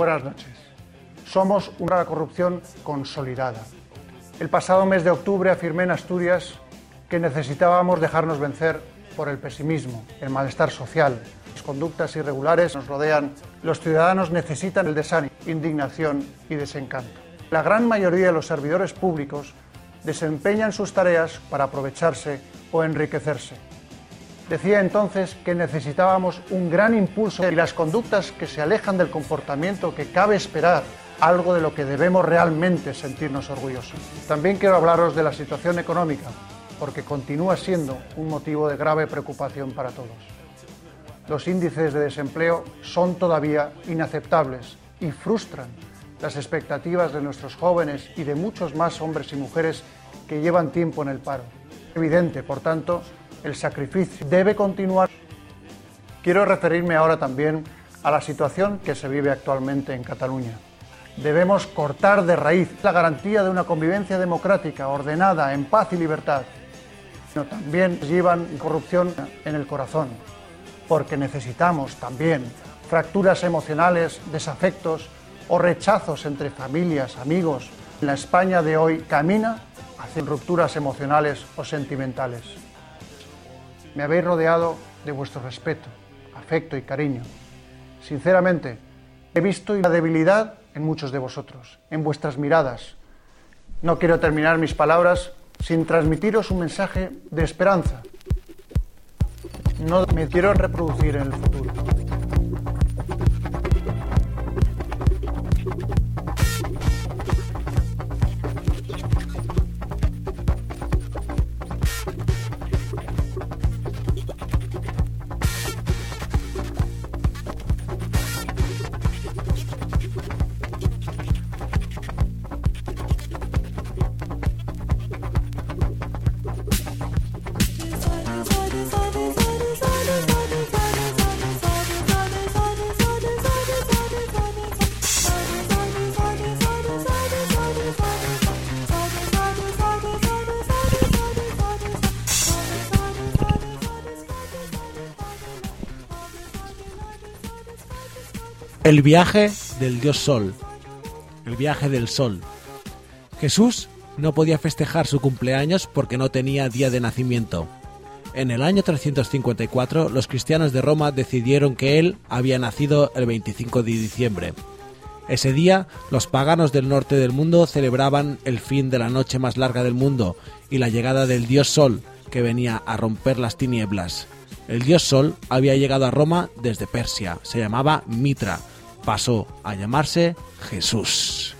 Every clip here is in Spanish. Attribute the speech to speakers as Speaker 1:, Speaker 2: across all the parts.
Speaker 1: Buenas noches. Somos una corrupción consolidada. El pasado mes de octubre afirmé en Asturias que necesitábamos dejarnos vencer por el pesimismo, el malestar social. Las conductas irregulares nos rodean. Los ciudadanos necesitan el desánimo, indignación y desencanto. La gran mayoría de los servidores públicos desempeñan sus tareas para aprovecharse o enriquecerse. Decía entonces que necesitábamos un gran impulso y las conductas que se alejan del comportamiento que cabe esperar, algo de lo que debemos realmente sentirnos orgullosos. También quiero hablaros de la situación económica, porque continúa siendo un motivo de grave preocupación para todos. Los índices de desempleo son todavía inaceptables y frustran las expectativas de nuestros jóvenes y de muchos más hombres y mujeres que llevan tiempo en el paro. Evidente, por tanto, el sacrificio debe continuar. Quiero referirme ahora también a la situación que se vive actualmente en Cataluña. Debemos cortar de raíz la garantía de una convivencia democrática, ordenada, en paz y libertad. Pero también llevan corrupción en el corazón, porque necesitamos también fracturas emocionales, desafectos, o rechazos entre familias, amigos, la España de hoy camina hacia rupturas emocionales o sentimentales. Me habéis rodeado de vuestro respeto, afecto y cariño. Sinceramente, he visto la debilidad en muchos de vosotros, en vuestras miradas. No quiero terminar mis palabras sin transmitiros un mensaje de esperanza. No me quiero reproducir en el futuro.
Speaker 2: El viaje del dios Sol. El viaje del Sol. Jesús no podía festejar su cumpleaños porque no tenía día de nacimiento. En el año 354 los cristianos de Roma decidieron que él había nacido el 25 de diciembre. Ese día los paganos del norte del mundo celebraban el fin de la noche más larga del mundo y la llegada del dios Sol que venía a romper las tinieblas. El dios Sol había llegado a Roma desde Persia, se llamaba Mitra, pasó a llamarse Jesús.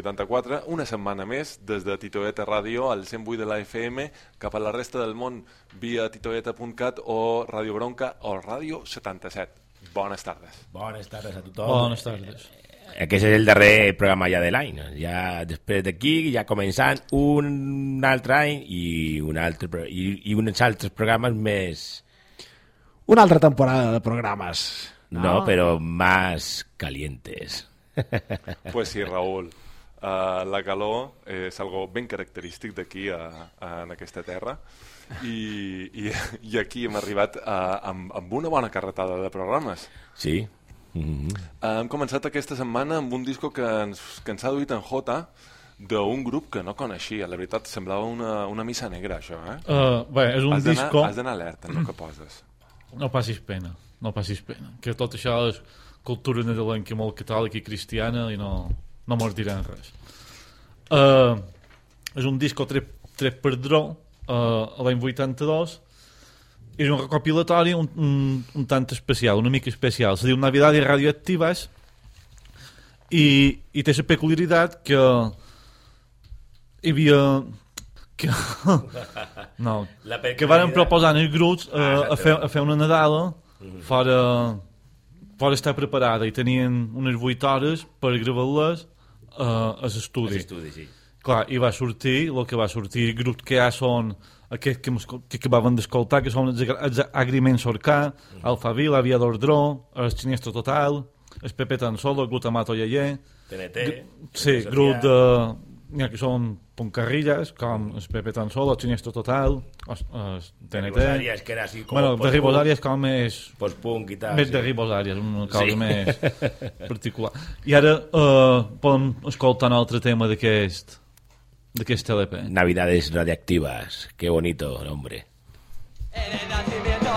Speaker 3: 84, una setmana més, des de Titoeta Ràdio, al 108 de la FM, cap a la resta del món via titoeta.cat o Radio Bronca o Radio 77. Bones tardes.
Speaker 4: Bones tardes a tothom.
Speaker 5: Bones tardes.
Speaker 4: Aquest és el darrer programa ja de l'any. Ja després d'aquí, ja començant un altre any i, un altre, i, i uns altres programes més...
Speaker 2: Una altra temporada de programes.
Speaker 4: No, no, però més calientes.
Speaker 3: Pues sí, Raúl uh, la calor és algo ben característic d'aquí a, a, en aquesta terra i, i, i aquí hem arribat uh, amb, amb una bona carretada de programes.
Speaker 4: Sí. Mm -hmm.
Speaker 3: Uh, hem començat aquesta setmana amb un disco que ens, que ens ha duit en Jota d'un grup que no coneixia. La veritat, semblava una, una missa negra, això, eh?
Speaker 5: Uh, bé, és un
Speaker 3: Has
Speaker 5: disco...
Speaker 3: has d'anar alerta en el que poses.
Speaker 5: No passis pena, no passis pena. Que tot això és cultura nadalenca molt catòlica i cristiana i no, no mos diran res. Uh, és un disco tret, tret per Dro, uh, l'any 82, és un recopilatori un, un, un tant especial, una mica especial. Se diu Navidades Radioactivas i, i té la peculiaritat que hi havia... Que, no,
Speaker 4: La
Speaker 5: que van proposar els grups eh,
Speaker 4: Ah,
Speaker 5: a, fer, a fer una Nadala fora, fora estar preparada i tenien unes 8 hores per gravar-les eh, a l'estudi.
Speaker 4: Estudi, sí.
Speaker 5: Clar, i va sortir, el que va sortir, grups que ja són aquests que, mos- que acabaven d'escoltar, que són els, els Agriments Orcà, Alfavil, Aviador Dro, el Siniestro Total, el Pepe Tan Solo, el Glutamato Yeye,
Speaker 4: TNT.
Speaker 5: Sí, grup de... N'hi ha que són puncarrilles, com el Pepe Tan Solo, el Siniestro Total, el, el TNT...
Speaker 4: Ribosàries, que era així com...
Speaker 5: Bueno, de Ribosàries com més...
Speaker 4: Post-punk i tal.
Speaker 5: Més de Ribosàries, una cosa
Speaker 4: Sí.
Speaker 5: més particular. I ara eh, podem escoltar un altre tema d'aquest d'aquest LP.
Speaker 4: Navidades radiactivas. Qué bonito, hombre.
Speaker 6: En el nacimiento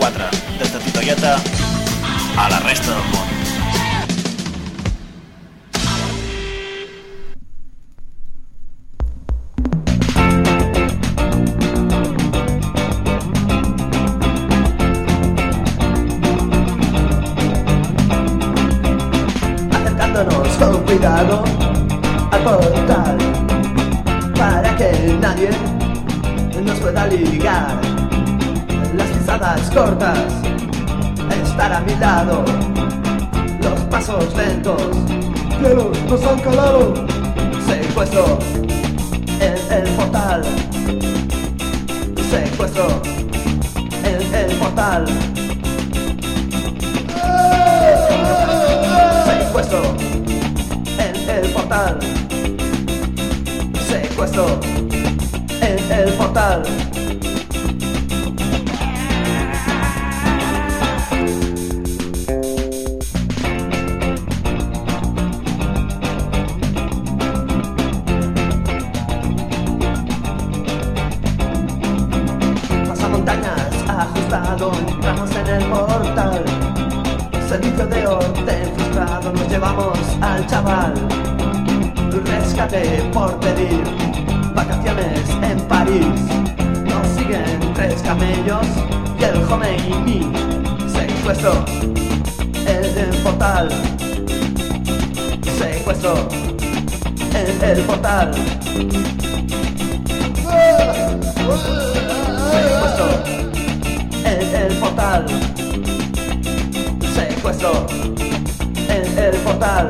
Speaker 7: 1984, des de Titoieta a la resta del món.
Speaker 8: cortas, estar a mi lado. Los pasos lentos, cielos nos han calado. Secuestro en el portal. Secuestro en el portal. Secuestro en el portal. Secuestro en el portal. Vacaciones en París. Nos siguen tres camellos y el Khomeini. Secuestro en el portal. Secuestro en el portal. Secuestro en el portal. Secuestro en el portal.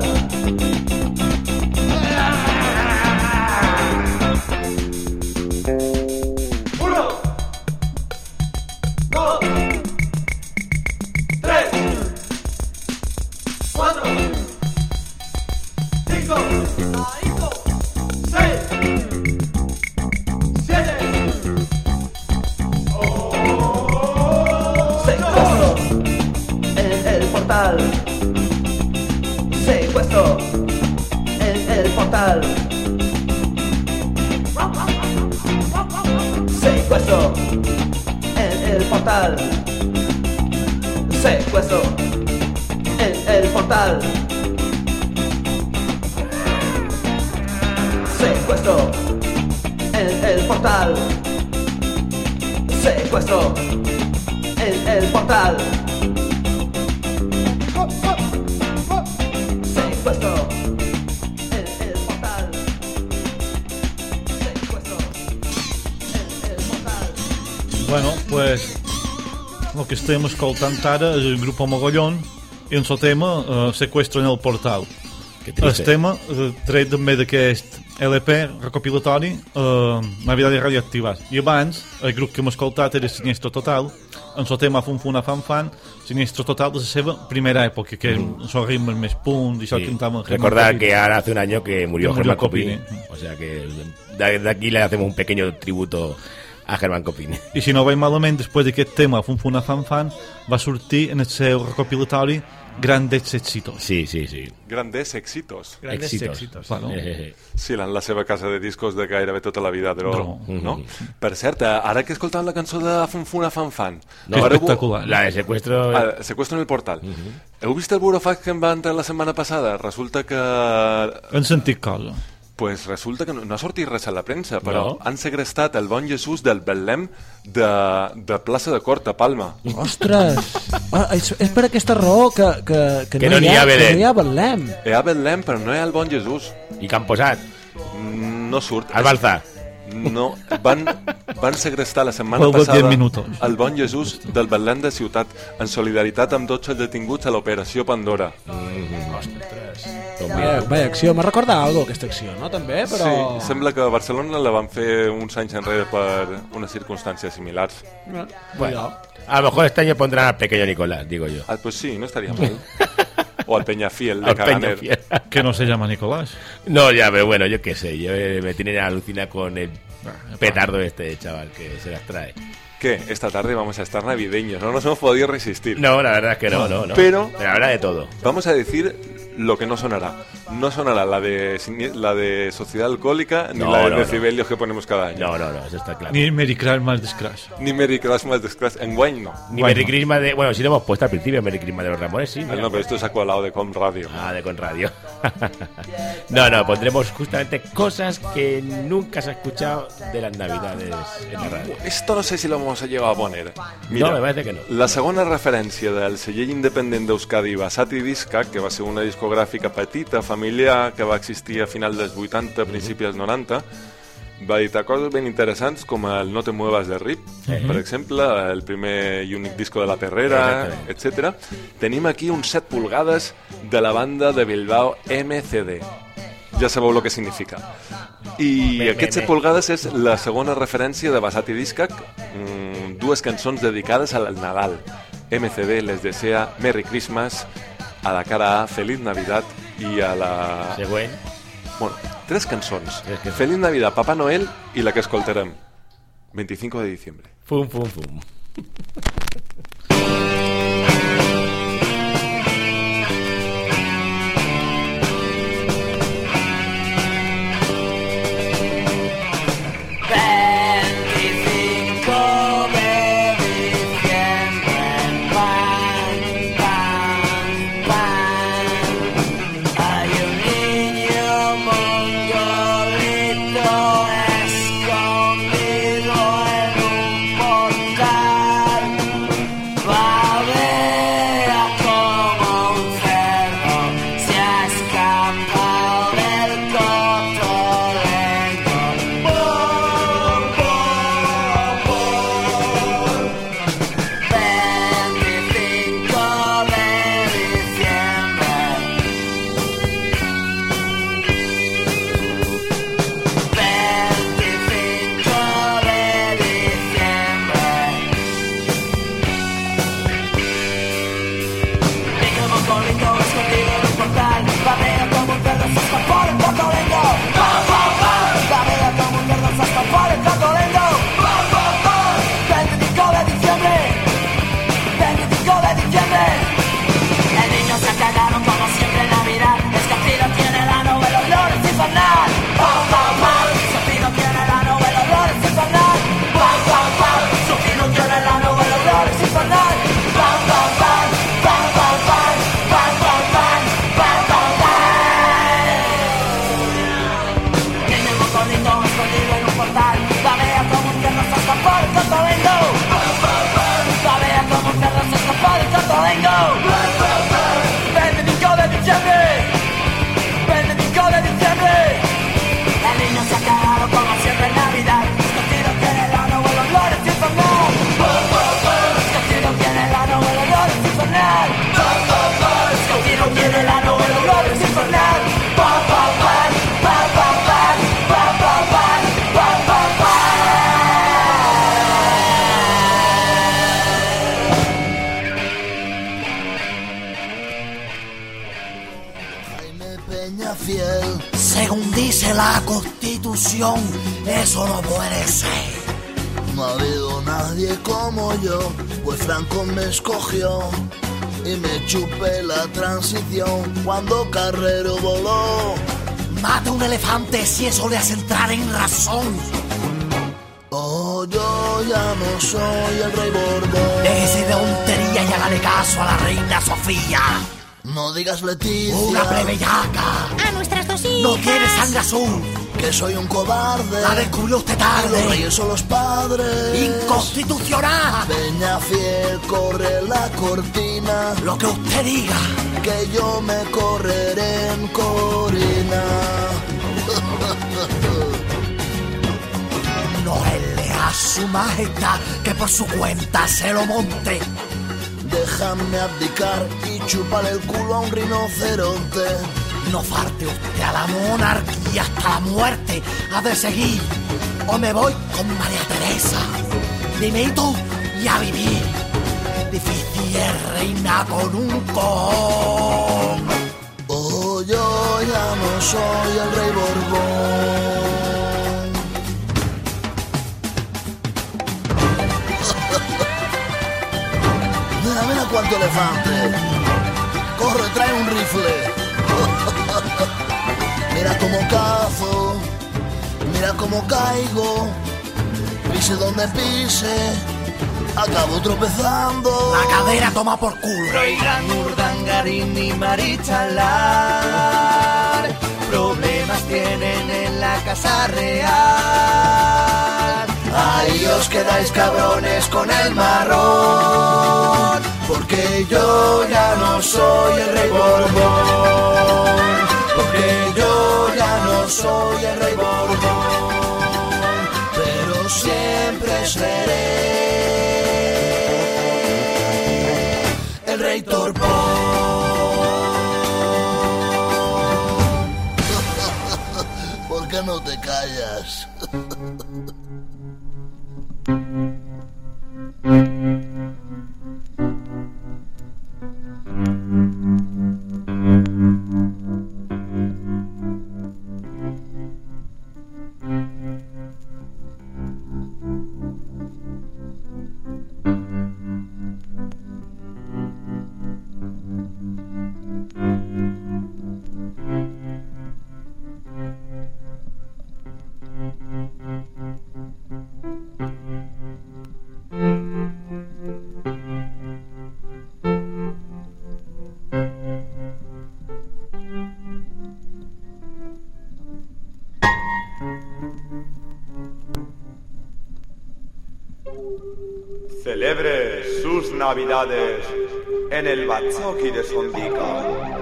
Speaker 5: Estem escoltant ara és el grup Mogollón i el seu tema eh, Secuestro en el portal.
Speaker 4: Que
Speaker 5: El tema eh, tret també d'aquest LP recopilatori eh, Navidades radioactives. I abans, el grup que hem escoltat era Sinistro Total, en el tema Funfuna Fan Fan, Sinistro Total de la seva primera època, que mm. són ritmes més punts, i això
Speaker 4: Sí.
Speaker 5: Germán
Speaker 4: Recordar que ahora hace un año que murió
Speaker 5: Que murió
Speaker 4: Germán Copini.
Speaker 5: Copini.
Speaker 4: O sea que de aquí le hacemos un pequeño tributo a Germán Copini.
Speaker 5: I si no vaig malament, després d'aquest tema Funfuna Fan Fan, va sortir en el seu recopilatori Grandes Éxitos.
Speaker 4: Sí, sí, sí.
Speaker 3: Grandes éxitos.
Speaker 2: Grandes
Speaker 4: Éxitos.
Speaker 2: éxitos.
Speaker 5: Claro.
Speaker 4: Eh,
Speaker 3: Sí, en la seva casa de discos de gairebé tota la vida, però...
Speaker 5: Dro.
Speaker 3: No? Per cert, eh, ara que escoltàvem la cançó de Funfuna Fan Fan...
Speaker 4: No,
Speaker 5: Que
Speaker 3: vareu-
Speaker 5: espectacular.
Speaker 4: La de secuestro.
Speaker 3: Ah, secuestro en el portal. Heu vist el burofax que em va entrar la setmana passada? Resulta que...
Speaker 5: Han sentit cosa.
Speaker 3: Pues resulta que no, no ha sortit res a la premsa, però
Speaker 4: No?
Speaker 3: han segrestat el bon Jesús del Betlem de, de plaça de Cort a Palma.
Speaker 2: Ostres! Ah, és, és per aquesta raó que, que, que,
Speaker 4: Que no n'hi ha
Speaker 2: que
Speaker 4: Belén.
Speaker 2: no hi ha Betlem.
Speaker 3: Hi ha Betlem, però no hi ha el bon Jesús.
Speaker 4: Y Camposat.
Speaker 3: No surt.
Speaker 4: Al Balza.
Speaker 3: No, van, van segrestar la setmana
Speaker 5: 10
Speaker 3: passada el bon Jesús del Betlem de Ciutat en solidaritat amb 12 detinguts a l'operació Pandora.
Speaker 2: Vaya, vaya acció, m'ha recordat alguna aquesta acció, no? També, però...
Speaker 3: Sí, sembla que a Barcelona la van fer uns anys enrere per unes circumstàncies similars.
Speaker 2: Bueno.
Speaker 4: A lo mejor este año pondrán al pequeño Nicolás, digo yo.
Speaker 3: Ah, pues sí, no estaría mal. O al Peñafiel de
Speaker 4: Al
Speaker 3: Caganer.
Speaker 4: Peñafiel.
Speaker 5: Que no se llama Nicolás.
Speaker 4: No, ya, pero bueno, yo qué sé. Yo eh, me tienen alucina con el petardo este chaval que se las trae.
Speaker 3: Que esta tarde vamos a estar navideños, no nos hemos podido resistir.
Speaker 4: No, la verdad es que no, no, no.
Speaker 3: Pero-
Speaker 4: Pero habla de todo.
Speaker 3: Vamos a decir lo que no sonará. No sonará la de, la de Sociedad Alcohólica ni
Speaker 4: No,
Speaker 3: la de
Speaker 4: no,
Speaker 3: decibelios que ponemos cada año.
Speaker 4: No, no, no, eso está claro.
Speaker 5: Ni Merry Christmas Descrash.
Speaker 3: Ni Merry Christmas Descrash en Wayne, no.
Speaker 4: Ni. Merry Christmas de... Bueno, sí lo hemos puesto al principio, Merry Christmas de los Ramones, sí.
Speaker 3: Ah,
Speaker 4: mira.
Speaker 3: No, pero esto se ha colado de Com Radio.
Speaker 4: Ah, de con radio. no, no, pondremos justamente cosas que nunca se ha escuchado de las navidades en la radio.
Speaker 3: Esto no sé si lo vamos a llegar a poner.
Speaker 4: No, me parece que no.
Speaker 3: La segona referència del celler independent d'Euskadi Basati Disca, que va ser una discogràfica petita, familiar, que va existir a final dels 80, principis dels 90, va editar coses ben interessants com el No te muevas de Rip, per exemple, el primer i únic disco de la Terrera, etc. Tenim aquí uns 7 pulgades de la banda de Bilbao MCD. Ja sabeu el que significa. I
Speaker 4: Bé,
Speaker 3: aquests 7
Speaker 4: bé.
Speaker 3: pulgades és la segona referència de Basati Discac, mm, dues cançons dedicades al Nadal. MCD les desea Merry Christmas, a la cara A Feliz Navidad i a la...
Speaker 4: Següent.
Speaker 3: Bueno, tres cançons.
Speaker 9: Tres cançons.
Speaker 3: Feliz Navidad, Papá Noel i la que escoltarem. 25 de diciembre.
Speaker 9: Fum, fum, fum.
Speaker 10: Eso no puede ser. No ha habido nadie como yo, pues Franco me escogió y me chupé la transición cuando Carrero voló. Mata un elefante si eso le hace entrar en razón. Oh, yo ya no soy el rey Borbón. Déjese de tontería y hágale caso a la reina Sofía. No digas Leticia. Una plebeyaca.
Speaker 11: A nuestras dos hijas.
Speaker 10: No quiere sangre azul. Que soy un cobarde. La descubrió usted tarde. Los reyes son los padres. Inconstitucional. Peña fiel, corre la cortina. Lo que usted diga. Que yo me correré en Corina. No le a su majestad que por su cuenta se lo monte. Déjame abdicar y chupar el culo a un rinoceronte. No falte usted a la monarquía hasta la muerte. Ha de seguir. O me voy con María Teresa. Dimito y a vivir. Difícil reina con un con. Oh, yo ya no soy el rey Borbón. Mira, mira cuánto elefante. Corre, trae un rifle. Mira cómo cazo. Mira cómo caigo. Pise donde pise. Acabo tropezando. La cadera toma por culo.
Speaker 12: Roirán, Urdangarín y Marichalar Problemas tienen en la casa real Ahí os quedáis cabrones con el marrón Porque yo ya no soy el rey Borbón Porque yo ya no soy el rey Borbón Pero siempre seré el rey Torbón.
Speaker 10: ¿Por qué no te callas?
Speaker 13: Atzoki der Sonnenweg an.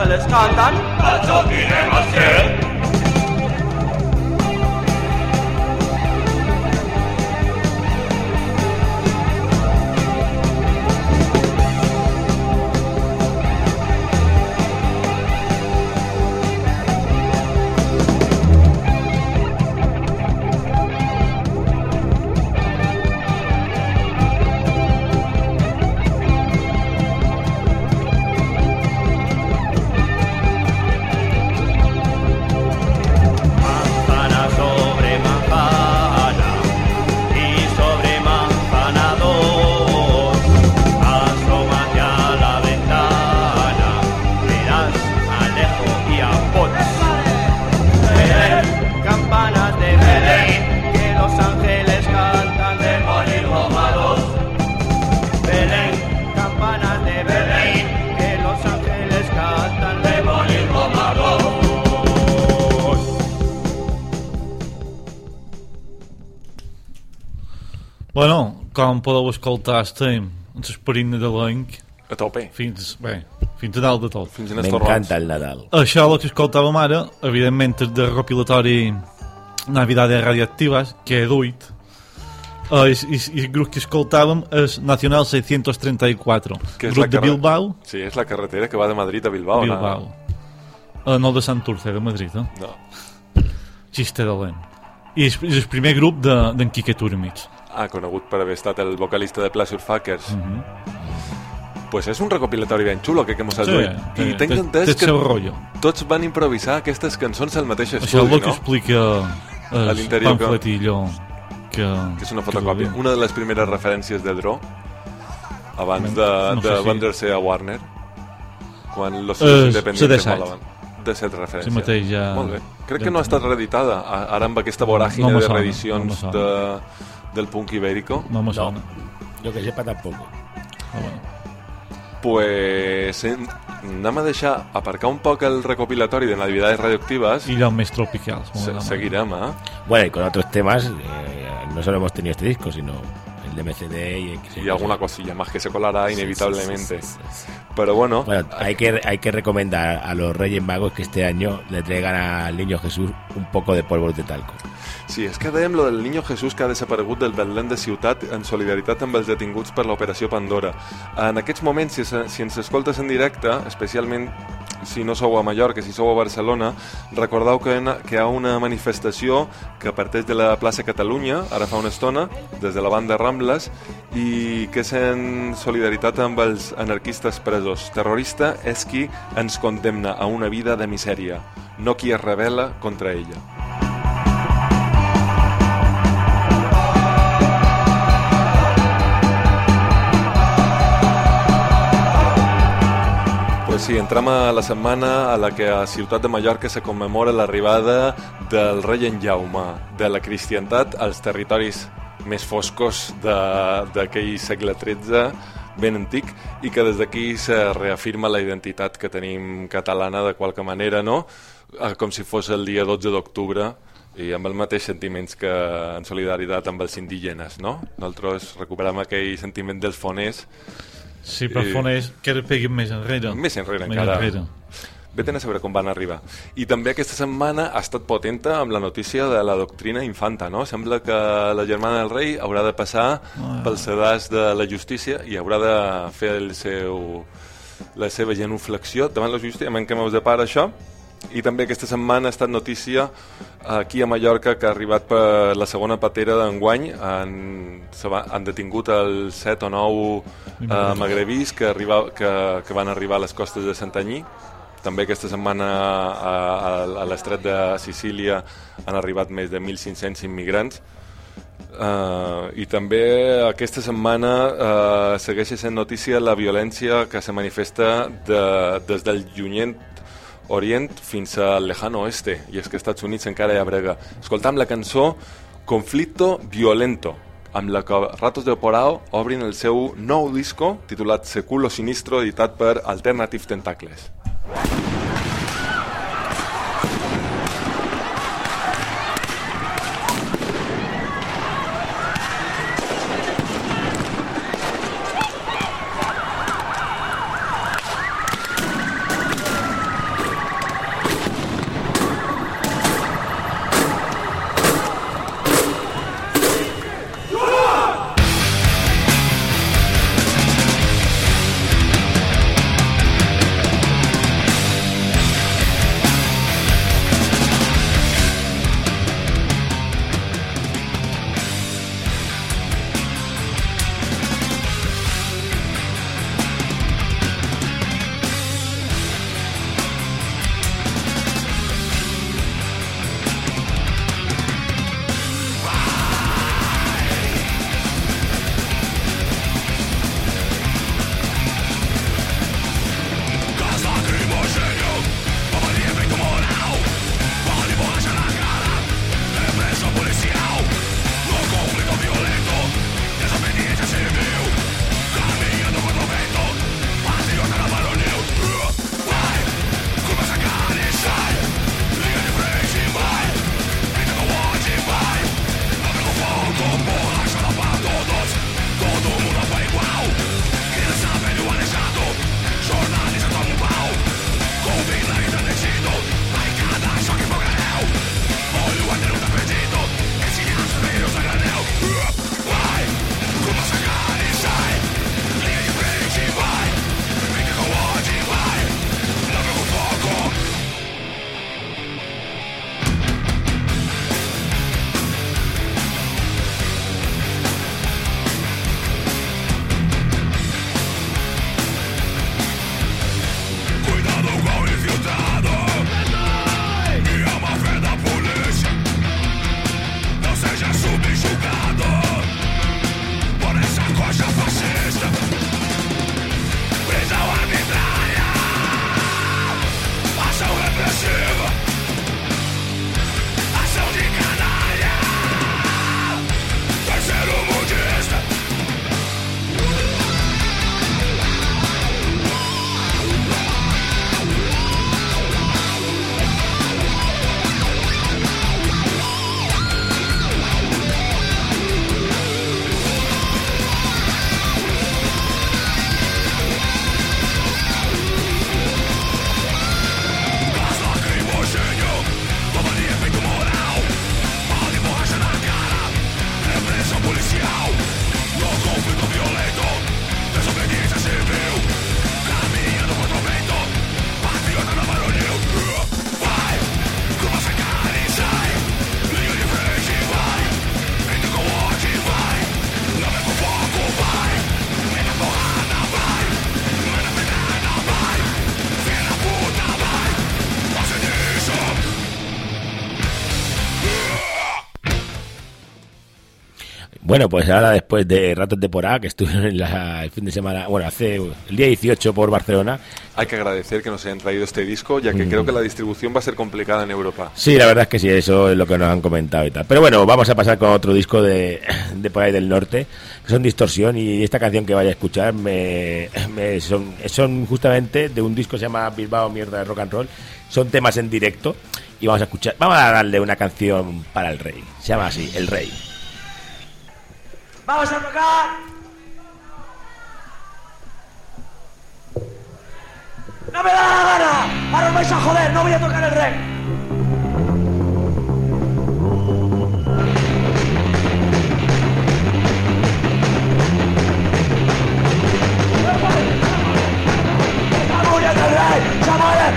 Speaker 13: Ángeles cantan, machoqui
Speaker 5: Com podeu escoltar, estem en l'esperit nadalenc.
Speaker 3: A tope.
Speaker 5: Fins, bé, fins a dalt de tot.
Speaker 3: Fins
Speaker 4: Me encanta el Nadal.
Speaker 5: Això el que escoltàvem ara, evidentment, és del recopilatori Navidades Radioactivas, que he duit. Uh, el grup que escoltàvem és Nacional 634,
Speaker 3: Que és
Speaker 5: grup
Speaker 3: la
Speaker 5: de Bilbao.
Speaker 3: Sí, és la carretera que va de Madrid a Bilbao.
Speaker 5: Bilbao. Uh, no de Santurce, de Madrid, eh?
Speaker 3: No.
Speaker 5: Xiste de lent. I és, és el primer grup de- d'en Quique Turmits.
Speaker 3: Ah, conegut per haver estat el vocalista de Pleasure Fuckers.
Speaker 5: Mhm.
Speaker 3: Pues és un recopilatori ben xulo que, que mos has
Speaker 5: Sí,
Speaker 3: duit.
Speaker 5: té-
Speaker 3: I tenc entès que
Speaker 5: seu rotllo.
Speaker 3: tots van improvisar aquestes cançons al mateix
Speaker 5: Això és
Speaker 3: estudi,
Speaker 5: el que
Speaker 3: no?
Speaker 5: explica el
Speaker 3: que-
Speaker 5: pamfletillo que,
Speaker 3: Que és una fotocòpia. Una de les primeres referències de Dro, abans de,
Speaker 5: No
Speaker 3: de
Speaker 5: si-
Speaker 3: vendre-se a Warner, quan los
Speaker 5: Eh,
Speaker 3: sellos independientes
Speaker 5: CD7.
Speaker 3: molaven. De set referències.
Speaker 5: Sí mateix ja-
Speaker 3: Molt bé. Crec
Speaker 5: ja
Speaker 3: que no ha estat reeditada, ara amb aquesta voràgine
Speaker 5: No me
Speaker 3: de reedicions
Speaker 5: no sona.
Speaker 3: de, del punk ibérico.
Speaker 5: No me sona.
Speaker 4: Yo que sepa tampoco.
Speaker 5: Ah, bueno.
Speaker 3: Pues en- anem a deixar aparcar un poc el recopilatori de Navidades Radioactives
Speaker 5: I els més tropicals.
Speaker 3: Se- seguirem, eh?
Speaker 4: Bueno, y con otros temas, eh, no solo hemos tenido este disco, sino de MCD y, que
Speaker 3: y alguna cosilla más que se colará inevitablemente.
Speaker 4: sí, sí, sí, sí.
Speaker 3: Pero bueno,
Speaker 4: Bueno, hay que, hay que recomendar a los Reyes Magos que este año le traigan al niño Jesús un poco de polvos de talco.
Speaker 3: sí, és que dèiem lo del Niño Jesús que ha desaparegut del Betlem de Ciutat en solidaritat amb els detinguts per l'operació Pandora. En aquests moments, si, si ens escoltes en directe, especialment si no sou a Mallorca, si sou a Barcelona, recordeu que, en- que hi ha una manifestació que parteix de la plaça Catalunya, ara fa una estona, des de la banda Rambles, i que és en solidaritat amb els anarquistes presos. Terrorista és qui ens condemna a una vida de misèria, no qui es rebel·la contra ella. Pues sí, entram a la setmana a la que a Ciutat de Mallorca se commemora l'arribada del rei en Jaume, de la cristiantat als territoris més foscos de- d'aquell segle XIII ben antic i que des d'aquí se reafirma la identitat que tenim catalana de qualque manera, no? Eh, Com si fos el dia 12 d'octubre i amb els mateixos sentiments que en solidaritat amb els indígenes, no? Nosaltres recuperem aquell sentiment dels foners
Speaker 5: Sí, però
Speaker 3: I-
Speaker 5: foners que ara peguin més enrere.
Speaker 3: més enrere
Speaker 5: Més
Speaker 3: encara.
Speaker 5: enrere.
Speaker 3: Vete a saber com van arribar. I també aquesta setmana ha estat potenta amb la notícia de la doctrina infanta, no? Sembla que la germana del rei haurà de passar
Speaker 5: Ah.
Speaker 3: pel sedàs de la justícia i haurà de fer el seu, la seva genuflexió davant la justícia, en què meus de part això. I també aquesta setmana ha estat notícia aquí a Mallorca que ha arribat per la segona patera d'enguany. Han, han detingut els 7 o 9 eh, magrebís que, arriba, que, que van arribar a les costes de Santanyí
Speaker 14: També aquesta setmana a, a, a l'estret de Sicília han arribat més de 1.500 immigrants. Uh, I també aquesta setmana uh, segueix sent notícia la violència que se manifesta de, des del llunyent Orient fins al lejano oeste, i és que als Estats Units encara hi ha brega. Escoltam la cançó Conflicto Violento, amb la que Ratos de Porao obrin el seu nou disco titulat Seculo Sinistro, editat per Alternative Tentacles. Thank you.
Speaker 4: Bueno, pues ahora después de ratos de porá, que estuvieron en la- el fin de semana, bueno, hace el día 18 por Barcelona,
Speaker 14: Hay que agradecer que nos hayan traído este disco, ya que
Speaker 4: Mm.
Speaker 14: creo que la distribución va a ser complicada en Europa.
Speaker 4: Sí, la verdad es que sí, eso es lo que nos han comentado y tal. Pero bueno, vamos a pasar con otro disco de, de por ahí del norte, que son Distorsión, y esta canción que vaya a escuchar me, me- son, son justamente de un disco que se llama Bilbao Mierda de Rock and Roll. Son temas en directo y vamos a escuchar, vamos a darle una canción para el rey. Se llama así, El Rey.
Speaker 15: Vamos a tocar. No me da la gana. Ahora os vais a joder. No voy a tocar el rey.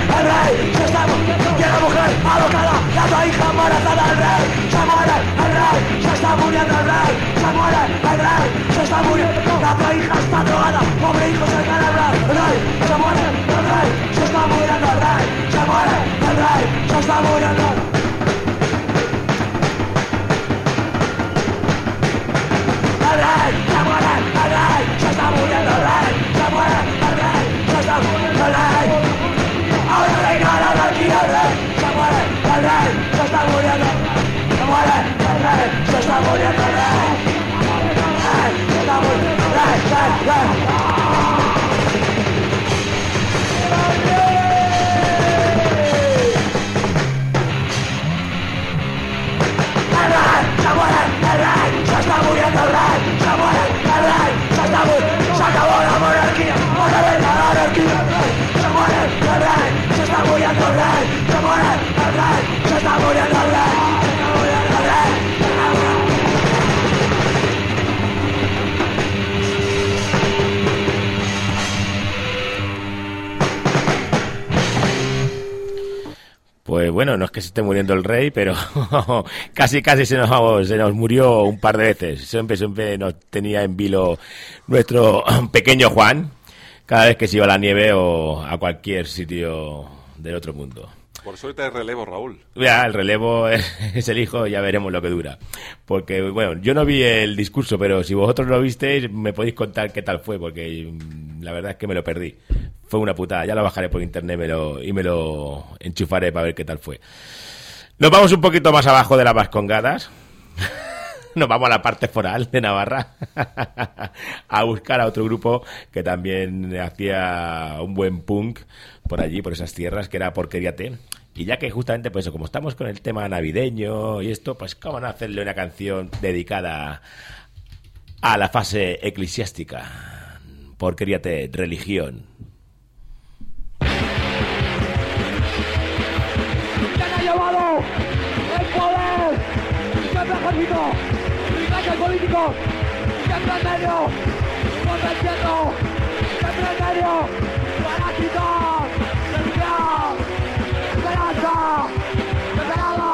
Speaker 15: El rey, se el está muriendo. Y la mujer alocada, la hija embarazada del rey, se muere el rey, se está muriendo el se muere el rey, se está muriendo. La hija está drogada, pobre hijo se cae el rey, se muere el rey, se está muriendo el rey. se está muere, el rey, se está muriendo el rey, se muere, el rey, está muriendo el rey. Ahora se muere, el rey, está muriendo. Se muere, el rey, se está muriendo All right.
Speaker 4: Pues bueno, no es que se esté muriendo el rey, pero casi casi se nos, se nos murió un par de veces. Siempre, siempre nos tenía en vilo nuestro pequeño Juan, cada vez que se iba a la nieve o a cualquier sitio del otro mundo.
Speaker 14: Por suerte hay relevo, Raúl.
Speaker 4: Ya, el relevo es, el hijo, ya veremos lo que dura. Porque, bueno, yo no vi el discurso, pero si vosotros lo visteis, me podéis contar qué tal fue, porque mm, la verdad es que me lo perdí. Fue una putada, ya lo bajaré por internet me lo, y me lo enchufaré para ver qué tal fue. Nos vamos un poquito más abajo de las Vascongadas. Nos vamos a la parte foral de Navarra a buscar a otro grupo que también hacía un buen punk por allí, por esas tierras, que era Porquería T. Y ya que justamente, pues como estamos con el tema navideño y esto, pues cómo no hacerle una canción dedicada a la fase eclesiástica. Porquería T, religión.
Speaker 15: ¿Quién ha llevado el poder? Siempre ejército, privilegios políticos, siempre en medio, convenciendo, siempre en medio, religión, esperanza, esperanza,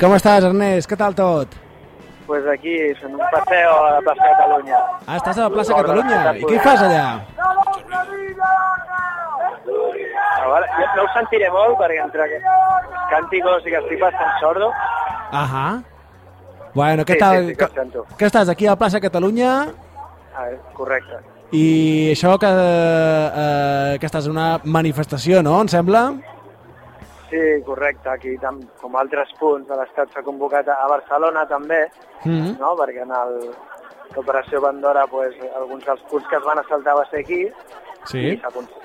Speaker 2: Com estàs, Ernest? Què tal tot?
Speaker 16: Pues aquí, en un paseo a la plaça Catalunya.
Speaker 2: Ah, estàs a la plaça Catalunya. I què fas allà?
Speaker 16: A veure, jo no ho sentiré molt perquè entre que- cànticos i que estic bastant sordo.
Speaker 2: Ahà. Bueno, què
Speaker 16: Sí,
Speaker 2: tal?
Speaker 16: sí, sí que
Speaker 2: estàs aquí a la plaça Catalunya
Speaker 16: A veure, correcte.
Speaker 2: i això que, eh, que estàs en una manifestació, no? Em sembla?
Speaker 16: Sí, correcte. Aquí, tam, com altres punts de l'Estat, s'ha convocat a a Barcelona també,
Speaker 2: Mm.
Speaker 16: no? perquè en el- l'operació Bandora pues, alguns dels punts que es van assaltar va ser aquí
Speaker 2: Sí.
Speaker 16: i,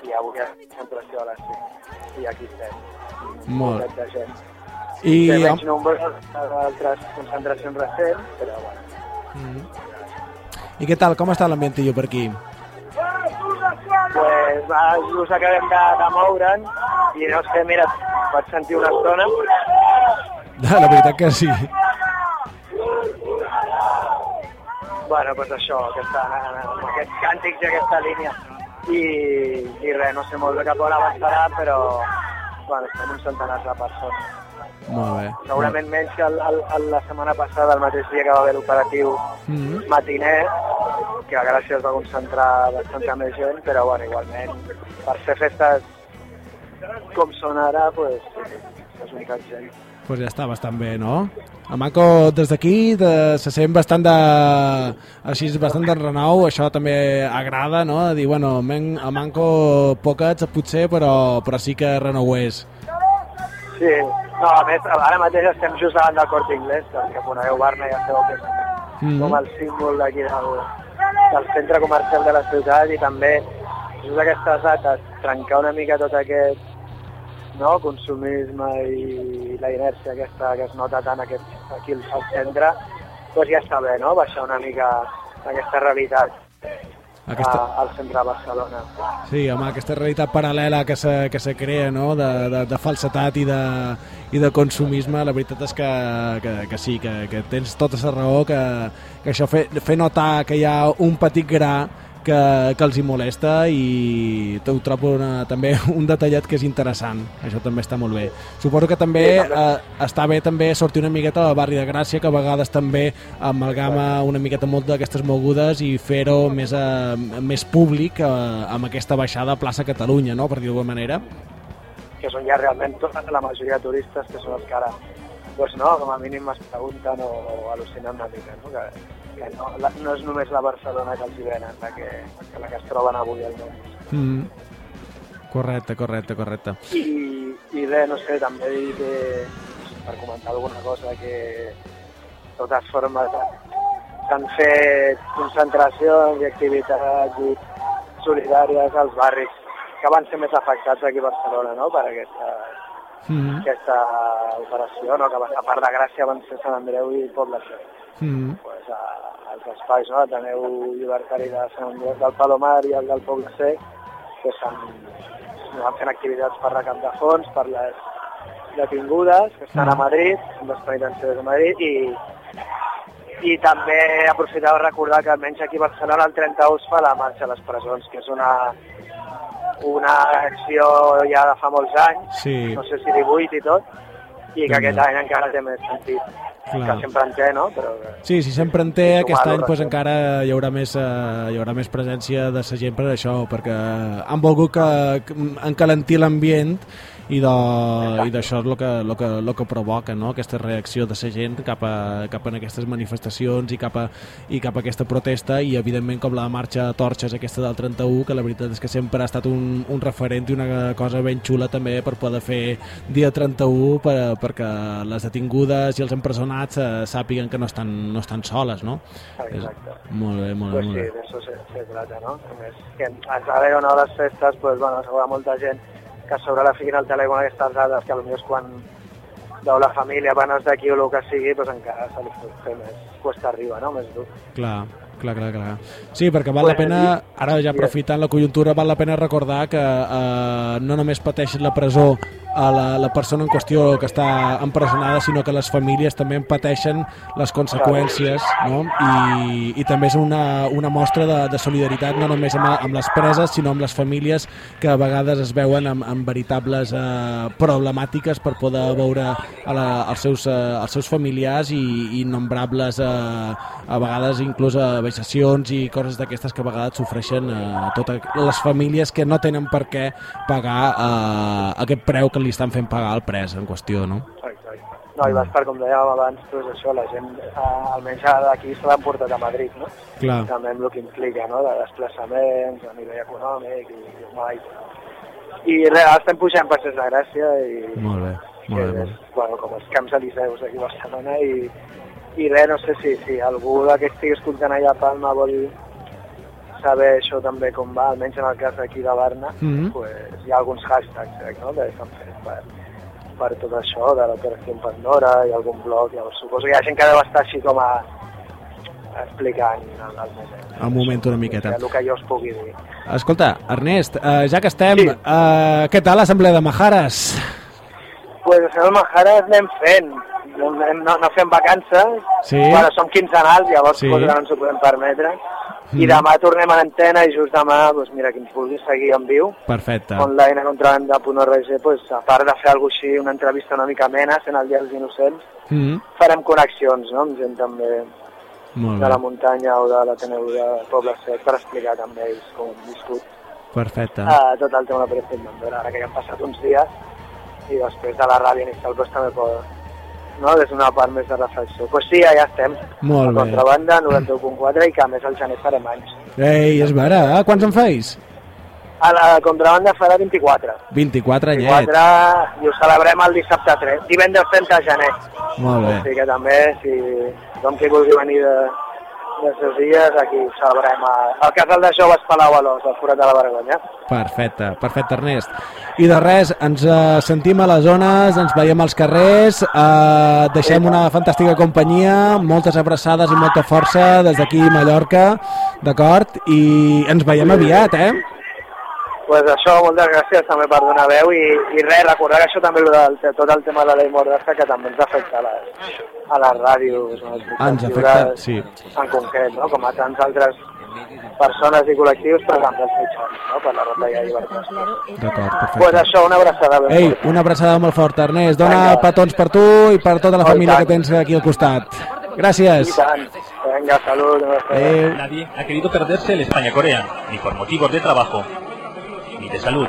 Speaker 16: i avui ha concentració a les 5. I aquí estem.
Speaker 2: Molt.
Speaker 16: Molta gent.
Speaker 2: I,
Speaker 16: Té
Speaker 2: hom-
Speaker 16: menys nombroses que d'altres concentracions recents, però bueno.
Speaker 2: I què tal? Com està l'ambientillo per aquí?
Speaker 16: Just acabem de, de moure'n i no sé, mira, vaig sentir una estona
Speaker 2: La veritat que sí.
Speaker 16: bueno, doncs això, aquesta, aquests càntics i aquesta línia. I, i res, no sé molt bé cap on avançarà, però bueno, estem uns centenars de persones.
Speaker 2: Molt bé.
Speaker 16: Segurament menys que el, el, el, la setmana passada, el mateix dia que va haver l'operatiu
Speaker 2: Mm.
Speaker 16: matiner, que a Gràcia es va concentrar bastanta més gent, però bueno, igualment, per fer festes com són ara, pues, és un tant gent.
Speaker 2: pues ja està bastant bé, no? A Manco, des d'aquí, de, se sent bastant de... així, bastant de renou, això també agrada, no? De dir, bueno, men, a Manco poquets, potser, però, però sí que renouers.
Speaker 16: Sí, no, a més, ara mateix estem just davant del Corte Inglés, que, que conegueu Barna ja sabeu que és
Speaker 2: Mhm.
Speaker 16: com el símbol d'aquí del, del centre comercial de la ciutat i també just aquestes dates, trencar una mica tot aquest no, consumisme i la inèrcia aquesta que es nota tant aquest, aquí al centre, doncs ja està bé, no?, baixar una mica aquesta realitat
Speaker 2: Aquesta...
Speaker 16: a, al centre de Barcelona.
Speaker 2: Sí, home, aquesta realitat paral·lela que se, que se crea, no?, de, de, de falsetat i de, i de consumisme, la veritat és que, que, que sí, que, que tens tota la raó, que, que això fer, fer notar que hi ha un petit gra que, que els hi molesta i ho trobo una, també un detallet que és interessant, això també està molt bé. Suposo que també,
Speaker 16: Sí,
Speaker 2: eh, està bé també sortir una miqueta del barri de Gràcia, que a vegades també amalgama una miqueta molt d'aquestes mogudes i fer-ho més, eh, més públic eh, amb aquesta baixada a plaça Catalunya, no?, per dir-ho d'alguna manera.
Speaker 16: que són ja realment tota la majoria de turistes que són els que ara doncs no, com a mínim es pregunten o, o al·lucinen una mica, no? que, que no, la, no és només la Barcelona que els hi venen, la que, la que es troben avui al món.
Speaker 2: Mm. Correcte, correcte, correcte.
Speaker 16: I, i res, no sé, també dir que, per comentar alguna cosa, que de totes formes s'han fet concentracions i activitats i solidàries als barris que van ser més afectats aquí a Barcelona no? per aquesta,
Speaker 2: Mm.
Speaker 16: aquesta operació, no? que va- a part de Gràcia van ser Sant Andreu i Poble Sec.
Speaker 2: Mm.
Speaker 16: Pues, a, als espais, no? Ateneu Llibertari de Sant Andreu del Palomar i el del Poble Sec, que s'han van fent activitats per recap de fons, per les detingudes, que estan a Madrid, en les penitenciaries de Madrid, i, i també aprofitava recordar que almenys aquí a Barcelona el 31 es fa la marxa a les presons, que és una, una acció ja de fa molts anys,
Speaker 2: Sí.
Speaker 16: no sé si 18 i tot, i que aquest any encara té més sentit,
Speaker 2: Clar.
Speaker 16: que sempre en té, no? Però
Speaker 2: Sí, si sempre en té, aquest any
Speaker 16: recte.
Speaker 2: encara hi haurà, més, eh, hi haurà més presència de la gent per això, perquè han volgut que, que encalentir l'ambient i de- i d'això és el que, el que, el que provoca no? aquesta reacció de la gent cap a, cap a aquestes manifestacions i cap, a, i cap a aquesta protesta i evidentment com la marxa a torxes aquesta del 31 que la veritat és que sempre ha estat un, un referent i una cosa ben xula també per poder fer dia 31 per, perquè les detingudes i els empresonats eh, sàpiguen que no estan, no estan soles no?
Speaker 16: Exacte.
Speaker 2: És, molt bé, molt bé,
Speaker 16: pues
Speaker 2: molt
Speaker 16: sí,
Speaker 2: bé.
Speaker 16: d'això se, se trata, no? A més, que ens haver o no les festes, pues, bueno, segurament molta gent que a sobre la fiquin al telèfon aquestes dades que potser quan veu la família, panes d'aquí o el que sigui, pues encara se li fer més cuesta arriba, no? Més dur.
Speaker 2: Clar, clar, clar, clar. Sí, perquè val la pena, ara ja aprofitant la conjuntura, val la pena recordar que eh, no només pateix la presó a la, la persona en qüestió que està empresonada, sinó que les famílies també en pateixen les conseqüències, no? I, i també és una, una mostra de, de solidaritat no només amb, amb les preses, sinó amb les famílies que a vegades es veuen amb, amb veritables eh, problemàtiques per poder veure a la, als, seus, eh, als seus familiars i, i nombrables eh, a vegades inclús eh, vexacions i coses d'aquestes que a vegades sofreixen eh, totes les famílies que no tenen per què pagar eh, aquest preu que li estan fent pagar al pres en qüestió, no?
Speaker 16: Exacte. No, i vas per, com dèiem abans, pues això, la gent, eh, almenys d'aquí se l'han portat a Madrid, no?
Speaker 2: Clar.
Speaker 16: També amb el que implica, no?, de desplaçaments a nivell econòmic i, i, no, i, res, estem pujant passes de Gràcia i,
Speaker 2: Molt bé, molt bé.
Speaker 16: és, bueno, com els camps eliseus d'aquí a Barcelona i, i res, no sé si, si algú que estigui escoltant allà a Palma vol saber això també com va, almenys en el cas d'aquí de Barna,
Speaker 2: Mhm.
Speaker 16: pues, hi ha alguns hashtags crec, no? que s'han fet per, per tot això de l'operació Pandora i algun blog, llavors suposo que hi ha gent que deu estar així com a explicant el, el moment.
Speaker 2: El moment una miqueta.
Speaker 16: El que jo us pugui dir.
Speaker 2: Escolta, Ernest, eh, ja que estem, sí. eh, què tal l'assemblea de Majares?
Speaker 16: Pues el Majares anem fent, no, no, no fem vacances,
Speaker 2: Sí.
Speaker 16: bueno, som quinzenals, llavors
Speaker 2: Sí.
Speaker 16: no ens ho podem permetre,
Speaker 2: Mm.
Speaker 16: i demà tornem a l'antena i just demà, pues, mira, qui ens vulgui seguir en viu,
Speaker 2: Perfecte.
Speaker 16: online a contrabanda.org, pues, a part de fer alguna així, una entrevista una mica amena, sent el dia dels innocents,
Speaker 2: Mm,
Speaker 16: farem connexions no? amb gent també
Speaker 2: molt
Speaker 16: de la
Speaker 2: bé,
Speaker 16: muntanya o de l'Ateneu de Poble Sec per explicar també ells com han viscut
Speaker 2: perfecte.
Speaker 16: uh, tot el tema de Bandera, ara que ja han passat uns dies i després de la ràdio inicial pues, també pot, no? és una part més de reflexió. Doncs pues sí, ja estem.
Speaker 2: Molt
Speaker 16: a
Speaker 2: bé.
Speaker 16: Contrabanda, 91.4 i que a més al gener farem anys.
Speaker 2: Ei, és vera, eh? Quants en feis?
Speaker 16: A la Contrabanda farà 24.
Speaker 2: 24 anyets.
Speaker 16: 24 i ho celebrem el dissabte 3, divendres 30 de gener.
Speaker 2: Molt bé.
Speaker 16: Així que també, si tothom qui vulgui venir de, d'aquests dies, aquí celebrem al casal de joves Palau Alós, al Forat de la Vergonya.
Speaker 2: Perfecte, perfecte, Ernest. I de res, ens eh, sentim a les zones, ens veiem als carrers, eh, deixem una fantàstica companyia, moltes abraçades i molta força des d'aquí Mallorca, d'acord? I ens veiem aviat, eh?
Speaker 16: Pues això, moltes gràcies també per donar veu i, i res, recordar que això també lo del, tot el tema de la llei Mordassa que també ens afecta a les, a les ràdios, a les
Speaker 2: Ah, ens afecta, sí.
Speaker 16: en concret, no? com a tants altres persones i col·lectius, però també els mitjans, no? per la retallada de llibertat.
Speaker 2: D'acord, perfecte.
Speaker 16: Pues això, una abraçada. ben
Speaker 2: Ei,
Speaker 16: forta.
Speaker 2: una abraçada molt forta, Ernest. Dona
Speaker 16: Vinga.
Speaker 2: petons per tu i per tota la
Speaker 16: Oh, i
Speaker 2: família que tens aquí al costat. Gràcies.
Speaker 16: I tant. Vinga, salut.
Speaker 2: Adéu.
Speaker 17: Nadie ha querido perderse el España-Corea, ni por motivos de trabajo, de salud.